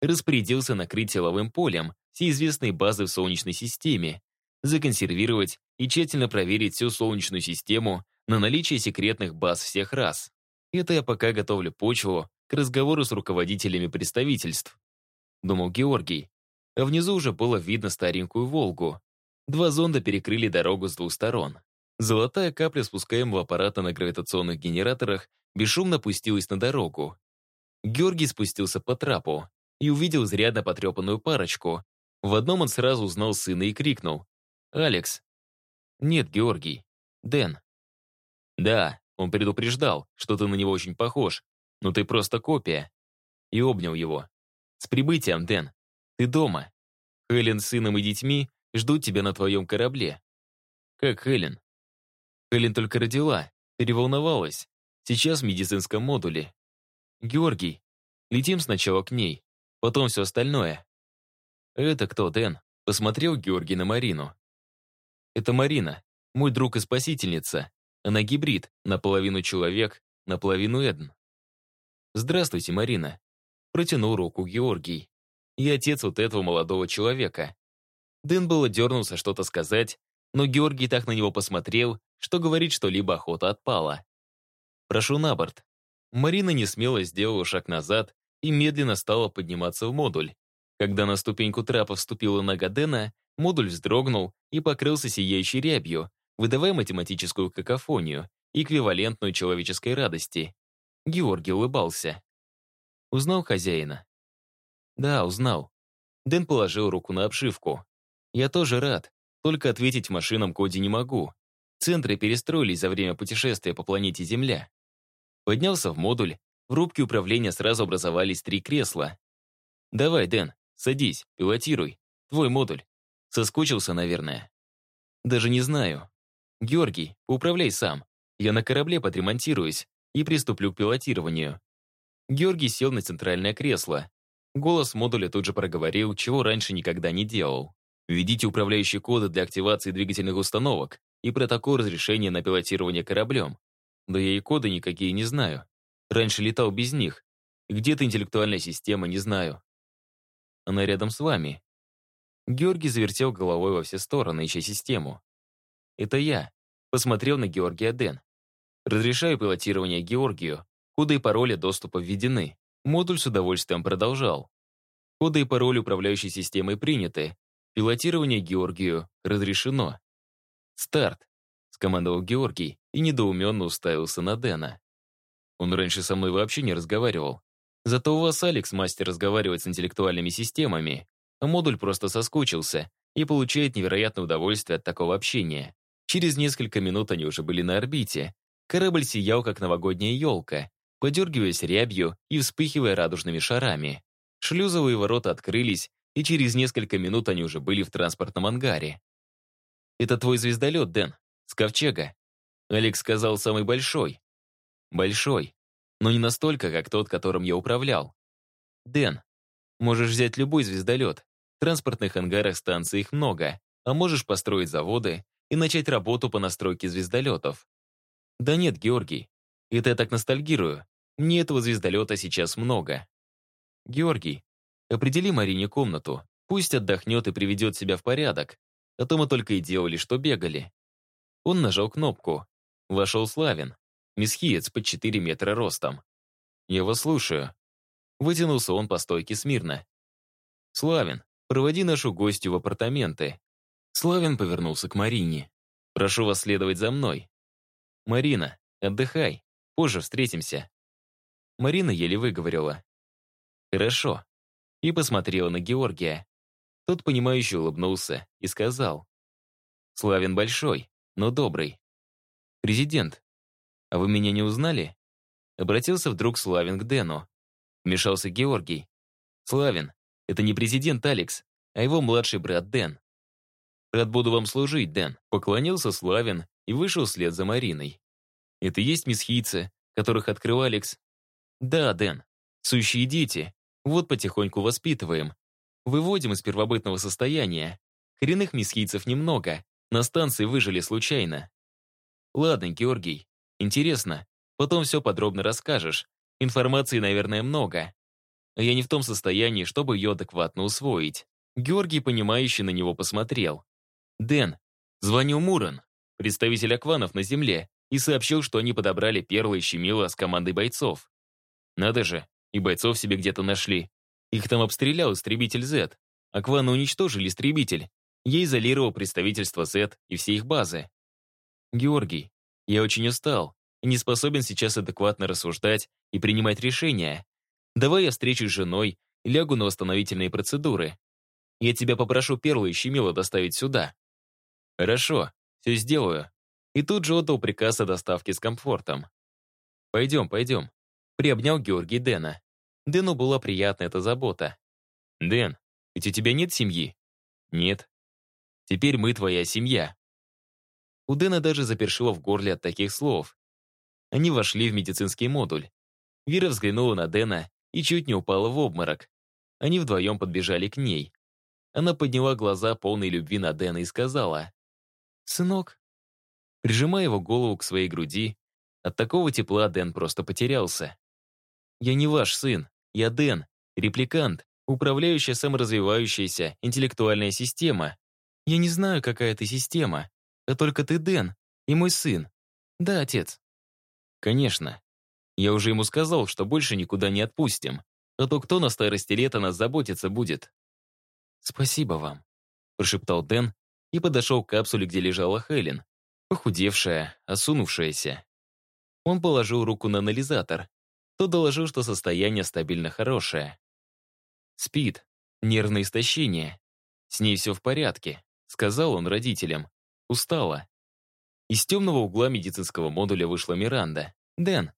Распорядился накрыть силовым полем все известные базы в Солнечной системе, законсервировать и тщательно проверить всю Солнечную систему на наличие секретных баз всех рас. Это я пока готовлю почву к разговору с руководителями представительств. Думал Георгий. А внизу уже было видно старенькую «Волгу». Два зонда перекрыли дорогу с двух сторон. Золотая капля спускаемого аппарата на гравитационных генераторах бесшумно опустилась на дорогу. Георгий спустился по трапу и увидел изрядно потрепанную парочку. В одном он сразу узнал сына и крикнул. «Алекс!» «Нет, Георгий. Дэн». «Да, он предупреждал, что ты на него очень похож, но ты просто копия». И обнял его. «С прибытием, Дэн. Ты дома. Хелен с сыном и детьми ждут тебя на твоем корабле». «Как Хелен?» Хелен только родила, переволновалась. Сейчас в медицинском модуле. Георгий, летим сначала к ней, потом все остальное. Это кто, Дэн? Посмотрел Георгий на Марину. Это Марина, мой друг и спасительница. Она гибрид, наполовину человек, наполовину Эдн. Здравствуйте, Марина. Протянул руку Георгий. Я отец вот этого молодого человека. Дэн было дернулся что-то сказать, но Георгий так на него посмотрел, что говорить что-либо охота отпала. «Прошу на борт». Марина не смело сделала шаг назад и медленно стала подниматься в модуль. Когда на ступеньку трапа вступила нога Дэна, модуль вздрогнул и покрылся сияющей рябью, выдавая математическую какофонию, эквивалентную человеческой радости. Георгий улыбался. «Узнал хозяина?» «Да, узнал». Дэн положил руку на обшивку. «Я тоже рад, только ответить машинам коде не могу. Центры перестроились за время путешествия по планете Земля. Поднялся в модуль, в рубке управления сразу образовались три кресла. «Давай, Дэн, садись, пилотируй. Твой модуль. Соскучился, наверное». «Даже не знаю. Георгий, управляй сам. Я на корабле подремонтируюсь и приступлю к пилотированию». Георгий сел на центральное кресло. Голос модуля тут же проговорил, чего раньше никогда не делал. Введите управляющие коды для активации двигательных установок и протокол разрешения на пилотирование кораблем. Да я и коды никакие не знаю. Раньше летал без них. Где-то интеллектуальная система, не знаю. Она рядом с вами. Георгий завертел головой во все стороны, ища систему. Это я. Посмотрел на Георгия Дэн. Разрешаю пилотирование Георгию. Коды и пароли доступа введены. Модуль с удовольствием продолжал. Коды и пароли управляющей системой приняты. Пилотирование Георгию разрешено. «Старт!» — скомандовал Георгий и недоуменно уставился на Дэна. Он раньше со мной вообще не разговаривал. Зато у вас Алекс мастер разговаривать с интеллектуальными системами, а модуль просто соскучился и получает невероятное удовольствие от такого общения. Через несколько минут они уже были на орбите. Корабль сиял, как новогодняя елка, подергиваясь рябью и вспыхивая радужными шарами. Шлюзовые ворота открылись, и через несколько минут они уже были в транспортном ангаре. «Это твой звездолет, Дэн, с ковчега». Алекс сказал, самый большой. Большой, но не настолько, как тот, которым я управлял. Дэн, можешь взять любой звездолет. В транспортных ангарах станций их много, а можешь построить заводы и начать работу по настройке звездолетов. Да нет, Георгий, это я так ностальгирую. Мне этого звездолета сейчас много. Георгий, определи Марине комнату. Пусть отдохнет и приведет себя в порядок. А то мы только и делали, что бегали. Он нажал кнопку. Вошел Славин. Месхиец под 4 метра ростом. «Я вас слушаю». Вытянулся он по стойке смирно. «Славин, проводи нашу гостью в апартаменты». Славин повернулся к Марине. «Прошу вас следовать за мной». «Марина, отдыхай. Позже встретимся». Марина еле выговорила. «Хорошо». И посмотрела на Георгия. Тот, понимающе улыбнулся и сказал. «Славин большой, но добрый. Президент, а вы меня не узнали?» Обратился вдруг Славин к Дэну. Вмешался Георгий. «Славин, это не президент Алекс, а его младший брат Дэн». «Рад буду вам служить, Дэн», поклонился Славин и вышел вслед за Мариной. «Это есть месхийцы, которых открыл Алекс?» «Да, Дэн, сущие дети. Вот потихоньку воспитываем. Выводим из первобытного состояния. Коренных месхийцев немного, на станции выжили случайно». «Ладно, Георгий, интересно, потом все подробно расскажешь. Информации, наверное, много. А я не в том состоянии, чтобы ее адекватно усвоить». Георгий, понимающе на него посмотрел. «Дэн, звонил Мурон, представитель Акванов на Земле, и сообщил, что они подобрали Перла и Щемила с командой бойцов. Надо же, и бойцов себе где-то нашли. Их там обстрелял истребитель Z. Акваны уничтожили истребитель. Я изолировал представительство Z и все их базы. Георгий, я очень устал и не способен сейчас адекватно рассуждать и принимать решения. Давай я встречусь с женой и лягу на восстановительные процедуры. Я тебя попрошу Перла и Щемила доставить сюда. Хорошо, все сделаю. И тут же отдал приказ о доставке с комфортом. Пойдем, пойдем. Приобнял Георгий Дэна. Дэну была приятна эта забота. «Дэн, ведь у тебя нет семьи?» «Нет». «Теперь мы твоя семья». У Дэна даже запершило в горле от таких слов. Они вошли в медицинский модуль. Вера взглянула на Дэна и чуть не упала в обморок. Они вдвоем подбежали к ней. Она подняла глаза, полной любви на Дэна, и сказала, «Сынок». Прижимая его голову к своей груди, от такого тепла Дэн просто потерялся. Я не ваш сын. Я Дэн, репликант, управляющая саморазвивающаяся интеллектуальная система. Я не знаю, какая ты система. А только ты Дэн и мой сын. Да, отец. Конечно. Я уже ему сказал, что больше никуда не отпустим. А то кто на старости лет о нас заботиться будет? Спасибо вам, прошептал Дэн и подошел к капсуле, где лежала Хелен, похудевшая, осунувшаяся. Он положил руку на анализатор то доложил, что состояние стабильно хорошее. Спит, нервное истощение. С ней все в порядке, сказал он родителям. Устала. Из темного угла медицинского модуля вышла Миранда. «Дэн».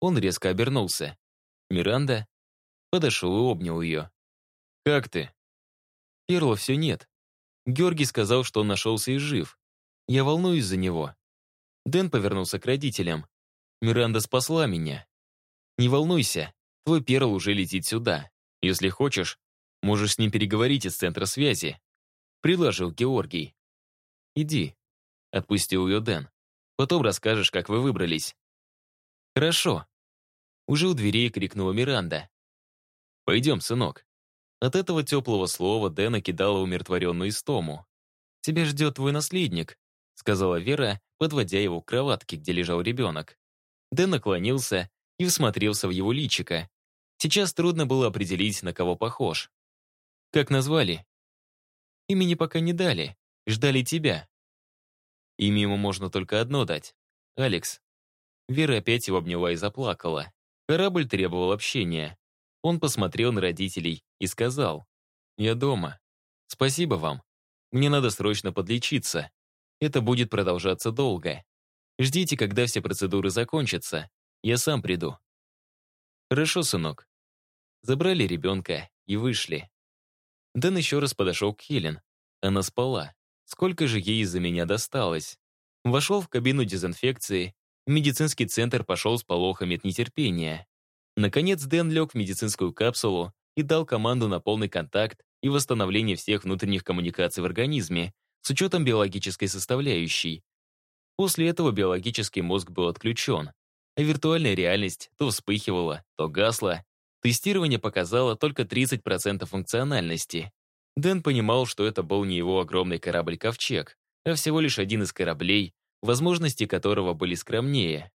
Он резко обернулся. Миранда подошел и обнял ее. «Как ты?» Перла все нет. Георгий сказал, что он нашелся и жив. Я волнуюсь за него. Дэн повернулся к родителям. Миранда спасла меня. Не волнуйся, твой перл уже летит сюда. Если хочешь, можешь с ним переговорить из центра связи. Предложил Георгий. Иди. Отпустил ее Дэн. Потом расскажешь, как вы выбрались. Хорошо. Уже у дверей крикнула Миранда. Пойдем, сынок. От этого теплого слова Дэна кидала умиротворенную истому. «Тебя ждет твой наследник», сказала Вера, подводя его к кроватке, где лежал ребенок. Дэн наклонился и всмотрелся в его личико. Сейчас трудно было определить, на кого похож. «Как назвали?» «Имени пока не дали. Ждали тебя». Имя ему можно только одно дать. Алекс. Вера опять его обняла и заплакала. Корабль требовал общения. Он посмотрел на родителей и сказал, «Я дома. Спасибо вам. Мне надо срочно подлечиться. Это будет продолжаться долго. Ждите, когда все процедуры закончатся. Я сам приду». «Хорошо, сынок». Забрали ребенка и вышли. Дэн еще раз подошел к Хелен. Она спала. Сколько же ей из-за меня досталось? Вошел в кабину дезинфекции. Медицинский центр пошел с полохами от нетерпения. Наконец Дэн лег в медицинскую капсулу и дал команду на полный контакт и восстановление всех внутренних коммуникаций в организме с учетом биологической составляющей. После этого биологический мозг был отключен. А виртуальная реальность то вспыхивала, то гасла. Тестирование показало только 30% функциональности. Дэн понимал, что это был не его огромный корабль-ковчег, а всего лишь один из кораблей, возможности которого были скромнее.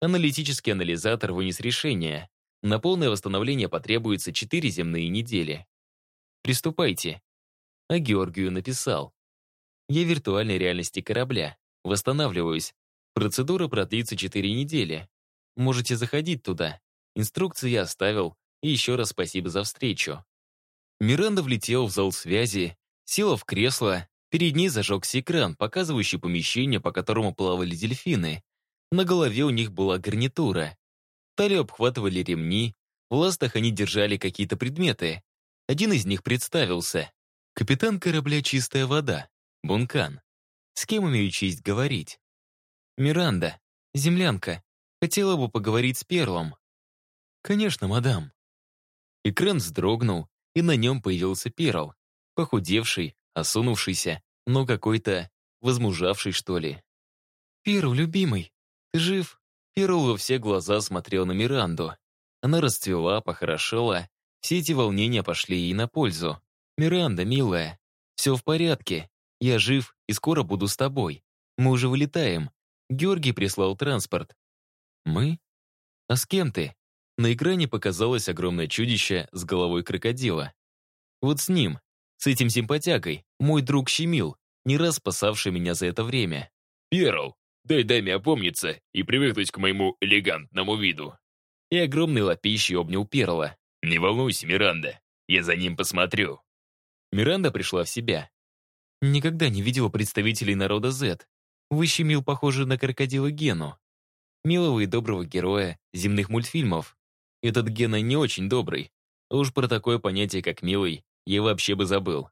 Аналитический анализатор вынес решение. На полное восстановление потребуется 4 земные недели. Приступайте. А Георгию написал. Я в виртуальной реальности корабля. Восстанавливаюсь. Процедура продлится 4 недели. Можете заходить туда. Инструкции я оставил. И еще раз спасибо за встречу. Миранда влетел в зал связи, села в кресло, перед ней зажегся экран, показывающий помещение, по которому плавали дельфины. На голове у них была гарнитура. Талию обхватывали ремни, в ластах они держали какие-то предметы. Один из них представился. Капитан корабля «Чистая вода», Бункан. С кем имею честь говорить? Миранда, землянка, хотела бы поговорить с Перлом. Конечно, мадам. Экран вздрогнул, и на нем появился Перл, похудевший, осунувшийся, но какой-то возмужавший, что ли. «Перл, любимый, ты жив?» Перл во все глаза смотрел на Миранду. Она расцвела, похорошела, все эти волнения пошли ей на пользу. «Миранда, милая, все в порядке. Я жив и скоро буду с тобой. Мы уже вылетаем. Георгий прислал транспорт». «Мы? А с кем ты?» На экране показалось огромное чудище с головой крокодила. Вот с ним, с этим симпатягой, мой друг Щемил, не раз спасавший меня за это время. «Перл, дай даме опомниться и привыкнуть к моему элегантному виду». И огромный лапищей обнял Перла. «Не волнуйся, Миранда, я за ним посмотрю». Миранда пришла в себя. Никогда не видела представителей народа Z. Вы, Щемил, похожи на крокодила Гену. Милого и доброго героя земных мультфильмов. Этот Гена не очень добрый. А уж про такое понятие, как милый, я вообще бы забыл.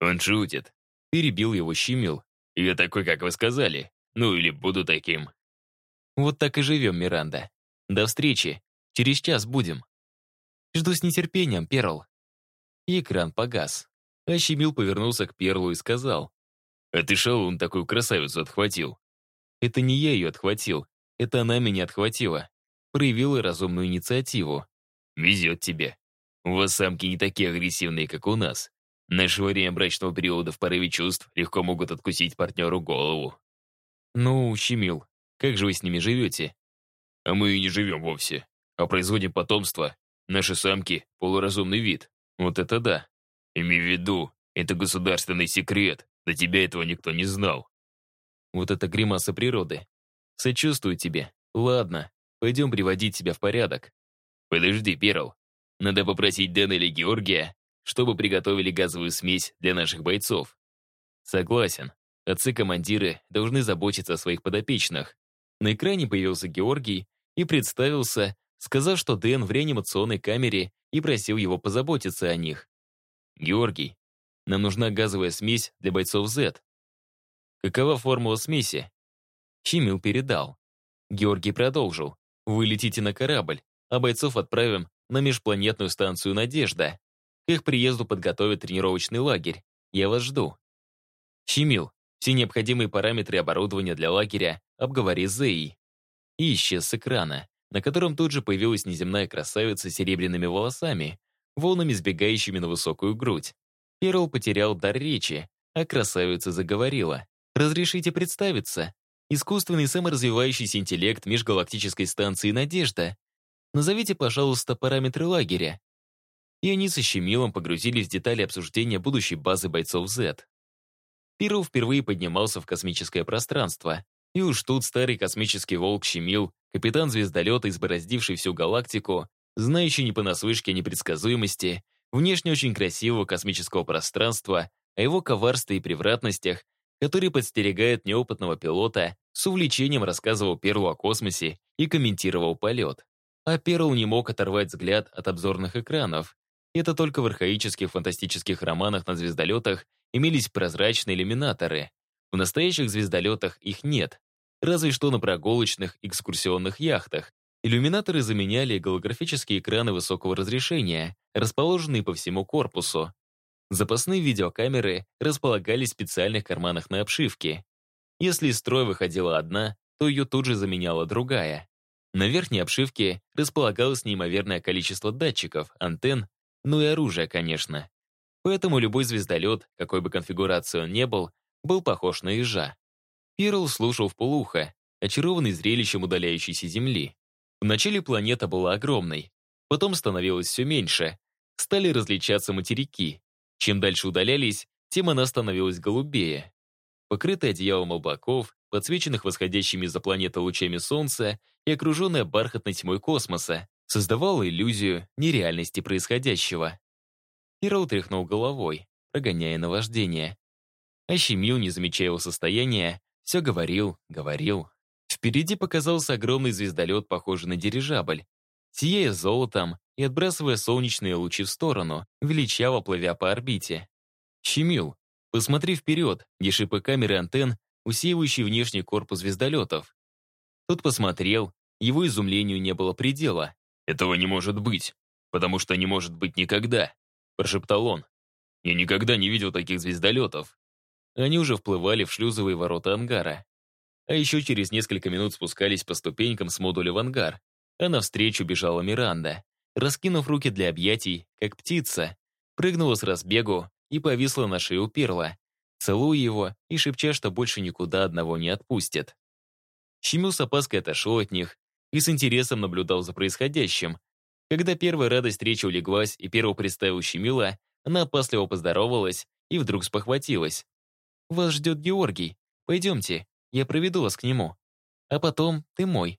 Он шутит. Перебил его Щемил. Я такой, как вы сказали. Ну или буду таким. Вот так и живем, Миранда. До встречи. Через час будем. Жду с нетерпением, Перл. И экран погас. А Щемил повернулся к Перлу и сказал. Ты шалун такую красавицу отхватил. Это не я ее отхватил. Это она меня отхватила проявила разумную инициативу. «Везет тебе. У вас самки не такие агрессивные, как у нас. Нашего время брачного периода в порыве чувств легко могут откусить партнеру голову». «Ну, Щемил, как же вы с ними живете?» «А мы и не живем вовсе, а производим потомство. Наши самки — полуразумный вид. Вот это да. Имей в виду, это государственный секрет. До тебя этого никто не знал». Вот это гримаса природы. Сочувствую тебе. Ладно, Пойдем приводить себя в порядок. Подожди, Перл. Надо попросить Дэна или Георгия, чтобы приготовили газовую смесь для наших бойцов. Согласен. Отцы-командиры должны заботиться о своих подопечных. На экране появился Георгий и представился, сказав, что Дэн в реанимационной камере и просил его позаботиться о них. «Георгий, нам нужна газовая смесь для бойцов Z». «Какова формула смеси?» Чимил передал. Георгий продолжил. Вы летите на корабль, а бойцов отправим на межпланетную станцию «Надежда». К их приезду подготовят тренировочный лагерь. Я вас жду. Щемил, все необходимые параметры оборудования для лагеря обговори с Зеей. И исчез с экрана, на котором тут же появилась неземная красавица с серебряными волосами, волнами сбегающими на высокую грудь. Перл потерял дар речи, а красавица заговорила. «Разрешите представиться? Искусственный саморазвивающийся интеллект межгалактической станции «Надежда». Назовите, пожалуйста, параметры лагеря. И они со Щемилом погрузились в детали обсуждения будущей базы бойцов Z. Перл впервые поднимался в космическое пространство. И уж тут старый космический волк Щемил, капитан звездолета, избороздивший всю галактику, знающий не понаслышке о непредсказуемости, внешне очень красивого космического пространства, о его коварстве и превратностях, который подстерегает неопытного пилота, с увлечением рассказывал Перлу о космосе и комментировал полет. А Перл не мог оторвать взгляд от обзорных экранов. Это только в архаических фантастических романах на звездолетах имелись прозрачные иллюминаторы. В настоящих звездолетах их нет. Разве что на прогулочных экскурсионных яхтах. Иллюминаторы заменяли голографические экраны высокого разрешения, расположенные по всему корпусу. Запасные видеокамеры располагались в специальных карманах на обшивке. Если из строя выходила одна, то ее тут же заменяла другая. На верхней обшивке располагалось неимоверное количество датчиков, антенн, ну и оружия, конечно. Поэтому любой звездолет, какой бы конфигурации он не был, был похож на ежа. Перл слушал в полухо, очарованный зрелищем удаляющейся Земли. Вначале планета была огромной, потом становилась все меньше, стали различаться материки. Чем дальше удалялись, тем она становилась голубее. Покрытая одеялом облаков, подсвеченных восходящими за планеты лучами Солнца и окруженная бархатной тьмой космоса, создавала иллюзию нереальности происходящего. Перл тряхнул головой, прогоняя наваждение. Ощемил, не замечая его состояния, все говорил, говорил. Впереди показался огромный звездолет, похожий на дирижабль. Сияя золотом и отбрасывая солнечные лучи в сторону, величаво плывя по орбите. Щемил, посмотри вперед, где шипы камеры антенн, усеивающие внешний корпус звездолетов. Тот посмотрел, его изумлению не было предела. «Этого не может быть, потому что не может быть никогда», прошептал он. «Я никогда не видел таких звездолетов». Они уже вплывали в шлюзовые ворота ангара. А еще через несколько минут спускались по ступенькам с модуля в ангар, а навстречу бежала Миранда, раскинув руки для объятий, как птица, прыгнула с разбегу и повисла на шею перла, целуя его и шепча, что больше никуда одного не отпустит. Щемил с опаской отошел от них и с интересом наблюдал за происходящим. Когда первая радость встречи улеглась и первого представил Щемила, она опасливо поздоровалась и вдруг спохватилась. «Вас ждет Георгий. Пойдемте, я проведу вас к нему. А потом ты мой».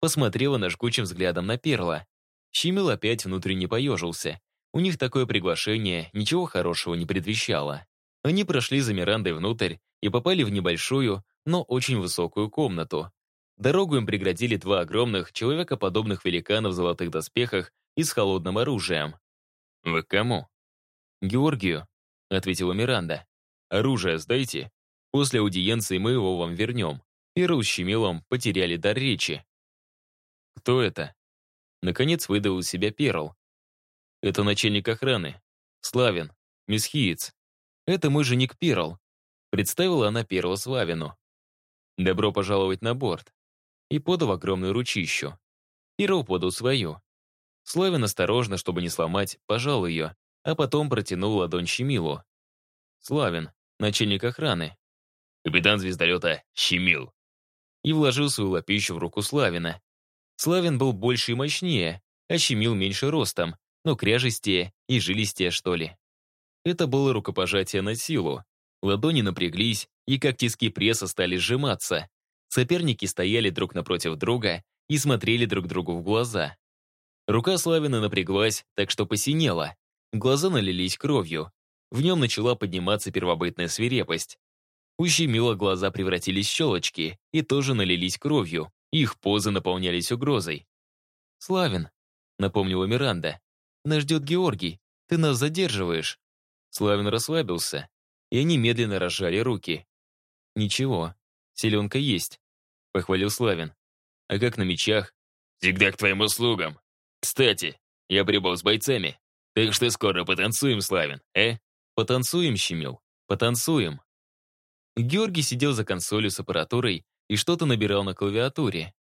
Посмотрела на жгучим взглядом на Перла. Щемил опять внутренне поежился. У них такое приглашение ничего хорошего не предвещало. Они прошли за Мирандой внутрь и попали в небольшую, но очень высокую комнату. Дорогу им преградили два огромных, человекоподобных великана в золотых доспехах и с холодным оружием. «Вы к кому?» «Георгию», — ответила Миранда. «Оружие сдайте. После аудиенции мы его вам вернем». С Щемилом потеряли дар речи. «Кто это?» Наконец выдал из себя Перл. «Это начальник охраны. Славин, Месхиец. Это мой жених Перл». Представила она Перла Славину. «Добро пожаловать на борт». И подал огромную ручищу. Перл подал свою. Славин осторожно, чтобы не сломать, пожал ее, а потом протянул ладонь Щемилу. «Славин, начальник охраны». «Капитан звездолета Щемил». И вложил свою лапищу в руку Славина, Славин был больше и мощнее, а щемил меньше ростом, но кряжестее и жилистее, что ли. Это было рукопожатие на силу. Ладони напряглись, и как тиски пресса стали сжиматься. Соперники стояли друг напротив друга и смотрели друг другу в глаза. Рука Славина напряглась, так что посинела. Глаза налились кровью. В нем начала подниматься первобытная свирепость. У Щемила глаза превратились в щелочки и тоже налились кровью. Их позы наполнялись угрозой. «Славин», — напомнила Миранда, — «нас ждет Георгий, ты нас задерживаешь». Славин расслабился, и они медленно разжали руки. «Ничего, селенка есть», — похвалил Славин. «А как на мечах?» «Всегда к твоим услугам. Кстати, я прибыл с бойцами, так что скоро потанцуем, Славин, э?» «Потанцуем, Щемил, потанцуем». Георгий сидел за консолью с аппаратурой и что-то набирал на клавиатуре.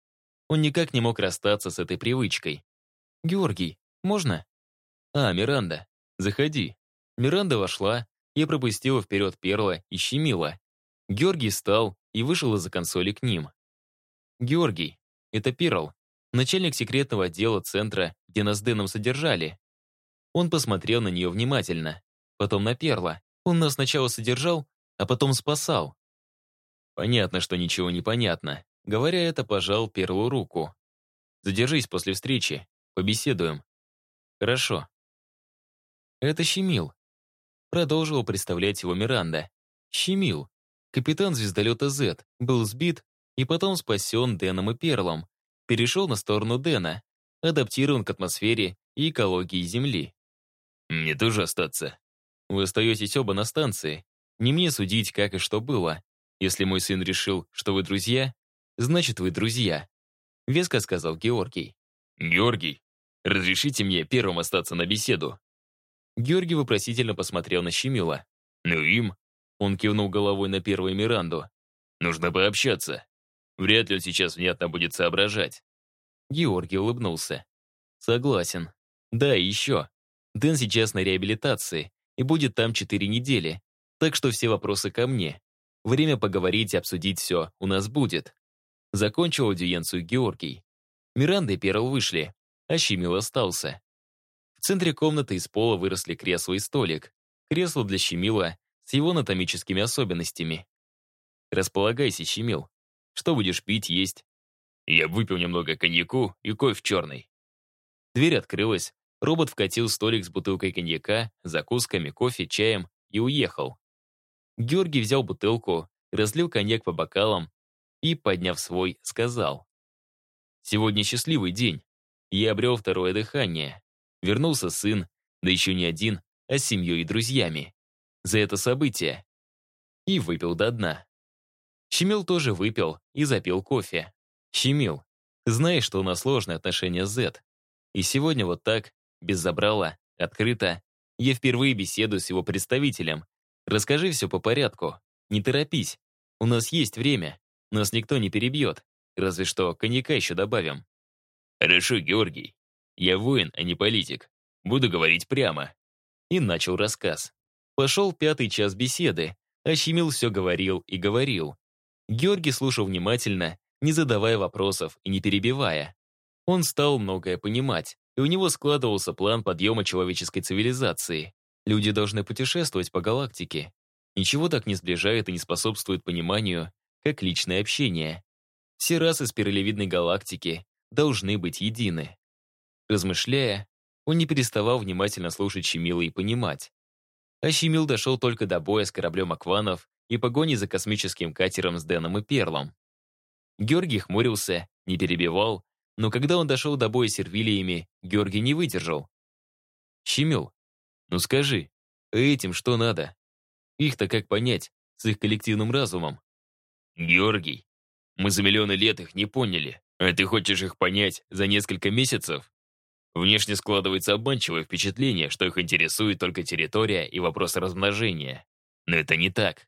Он никак не мог расстаться с этой привычкой. «Георгий, можно?» «А, Миранда, заходи». Миранда вошла, я пропустила вперед Перла и щемила. Георгий встал и вышел из-за консоли к ним. «Георгий, это Перл, начальник секретного отдела центра, где нас с Дэном содержали». Он посмотрел на нее внимательно, потом на Перла. Он нас сначала содержал, а потом спасал. Понятно, что ничего не понятно. Говоря это, пожал Перлу руку. Задержись после встречи. Побеседуем. Хорошо. Это Щемил. Продолжил представлять его Миранда. Щемил. Капитан звездолета Z был сбит и потом спасен Дэном и Перлом. Перешел на сторону Дэна. Адаптирован к атмосфере и экологии Земли. Мне тоже остаться. Вы остаетесь оба на станции. Не мне судить, как и что было. Если мой сын решил, что вы друзья, значит, вы друзья», — веско сказал Георгий. «Георгий, разрешите мне первым остаться на беседу?» Георгий вопросительно посмотрел на Щемила. «Ну им?» Он кивнул головой на первую Миранду. «Нужно пообщаться. Вряд ли он сейчас внятно будет соображать». Георгий улыбнулся. Согласен. Да, и еще. Дэн сейчас на реабилитации и будет там четыре недели, так что все вопросы ко мне. Время поговорить и обсудить все у нас будет. Закончил аудиенцию Георгий. Миранда и Перл вышли, а Щемил остался. В центре комнаты из пола выросли кресло и столик. Кресло для Щемила с его анатомическими особенностями. Располагайся, Щемил. Что будешь пить, есть? Я выпил немного коньяку и кофе черный. Дверь открылась, робот вкатил столик с бутылкой коньяка, закусками, кофе, чаем и уехал. Георгий взял бутылку, разлил коньяк по бокалам и, подняв свой, сказал. «Сегодня счастливый день. Я обрел второе дыхание. Вернулся сын, да еще не один, а с семьей и друзьями. За это событие». И выпил до дна. Щемил тоже выпил и запил кофе. «Щемил, знаешь, что у нас сложные отношения с Зет. И сегодня вот так, без забрала, открыто, я впервые беседую с его представителем. Расскажи все по порядку. Не торопись. У нас есть время. Нас никто не перебьет. Разве что коньяка еще добавим. Хорошо, Георгий. Я воин, а не политик. Буду говорить прямо. И начал рассказ. Пошел пятый час беседы, а все говорил и говорил. Георгий слушал внимательно, не задавая вопросов и не перебивая. Он стал многое понимать, и у него складывался план подъема человеческой цивилизации. Люди должны путешествовать по галактике. Ничего так не сближает и не способствует пониманию, как личное общение. Все расы спиралевидной галактики должны быть едины. Размышляя, он не переставал внимательно слушать Щемила и понимать. А Щемил дошел только до боя с кораблем Акванов и погони за космическим катером с Дэном и Перлом. Георгий хмурился, не перебивал, но когда он дошел до боя с сервилиями, Георгий не выдержал. «Щемил, ну скажи, этим что надо? Их-то как понять, с их коллективным разумом?» «Георгий, мы за миллионы лет их не поняли, а ты хочешь их понять за несколько месяцев?» Внешне складывается обманчивое впечатление, что их интересует только территория и вопрос размножения. Но это не так.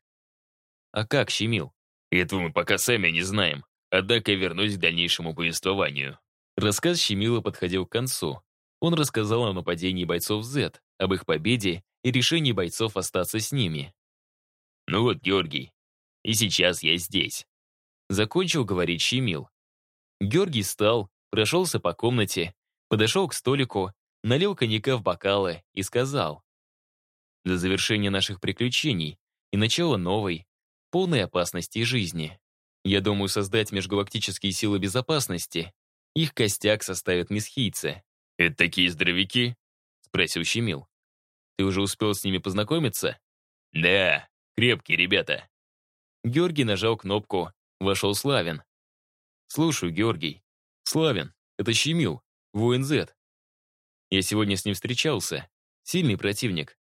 А как, Щемил? Этого мы пока сами не знаем. Однако вернусь к дальнейшему повествованию. Рассказ Щемила подходил к концу. Он рассказал о нападении бойцов Z, об их победе и решении бойцов остаться с ними. «Ну вот, Георгий, и сейчас я здесь», — закончил говорить Щемил. Георгий встал, прошелся по комнате, подошел к столику, налил коньяка в бокалы и сказал. «До завершения наших приключений и начала новой, полной опасности жизни. Я думаю создать межгалактические силы безопасности. Их костяк составят месхийцы. «Это такие здоровяки?» — спросил Щемил. «Ты уже успел с ними познакомиться?» «Да, крепкие ребята». Георгий нажал кнопку. Вошел Славин. «Слушаю, Георгий. Славин, это Щемил, воин Z. Я сегодня с ним встречался. Сильный противник.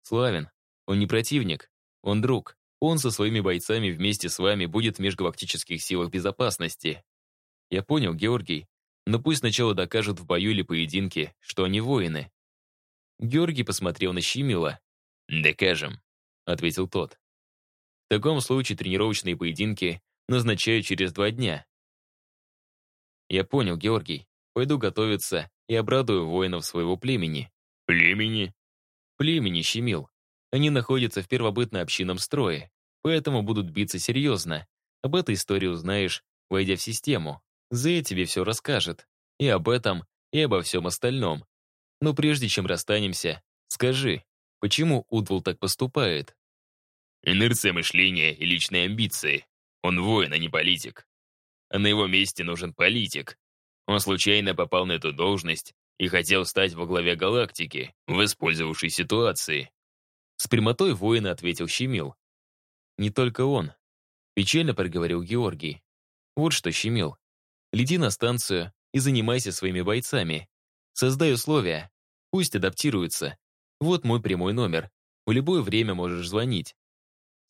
Славин, он не противник, он друг. Он со своими бойцами вместе с вами будет в межгалактических силах безопасности. Я понял, Георгий, но пусть сначала докажут в бою или поединке, что они воины. Георгий посмотрел на Щемила. «Докажем», — ответил тот. В таком случае тренировочные поединки назначаю через два дня. Я понял, Георгий. Пойду готовиться и обрадую воинов своего племени. Племени? Племени, Щемил. Они находятся в первобытно-общинном строе, поэтому будут биться серьезно. Об этой истории узнаешь, войдя в систему. Зея тебе все расскажет. И об этом, и обо всем остальном. Но прежде чем расстанемся, скажи, почему Удвул так поступает? Инерция мышления и личные амбиции. Он воин, а не политик. А на его месте нужен политик. Он случайно попал на эту должность и хотел стать во главе галактики, воспользовавшись ситуацией. С прямотой воина ответил Щемил. Не только он. Печально проговорил Георгий. Вот что, Щемил. Лети на станцию и занимайся своими бойцами. Создай условия. Пусть адаптируются. Вот мой прямой номер. В любое время можешь звонить.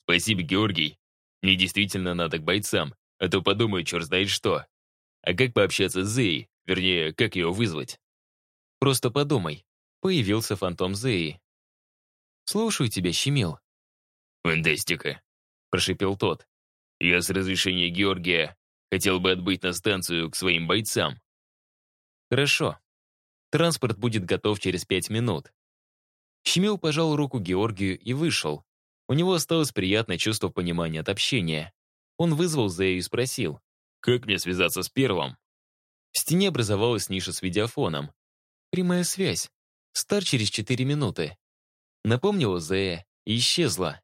Спасибо, Георгий. Мне действительно надо к бойцам, а то подумаю, черт знает что. А как пообщаться с Зеей? Вернее, как ее вызвать? Просто подумай. Появился фантом Зеи. «Слушаю тебя, Щемил». «Фантастика», — прошипел тот. «Я с разрешения Георгия хотел бы отбыть на станцию к своим бойцам. Хорошо. Транспорт будет готов через пять минут. Щемил пожал руку Георгию и вышел. У него осталось приятное чувство понимания от общения. Он вызвал Зею и спросил. «Как мне связаться с первым?» В стене образовалась ниша с видеофоном. Прямая связь. Старт через четыре минуты. Напомнила Зея и исчезла.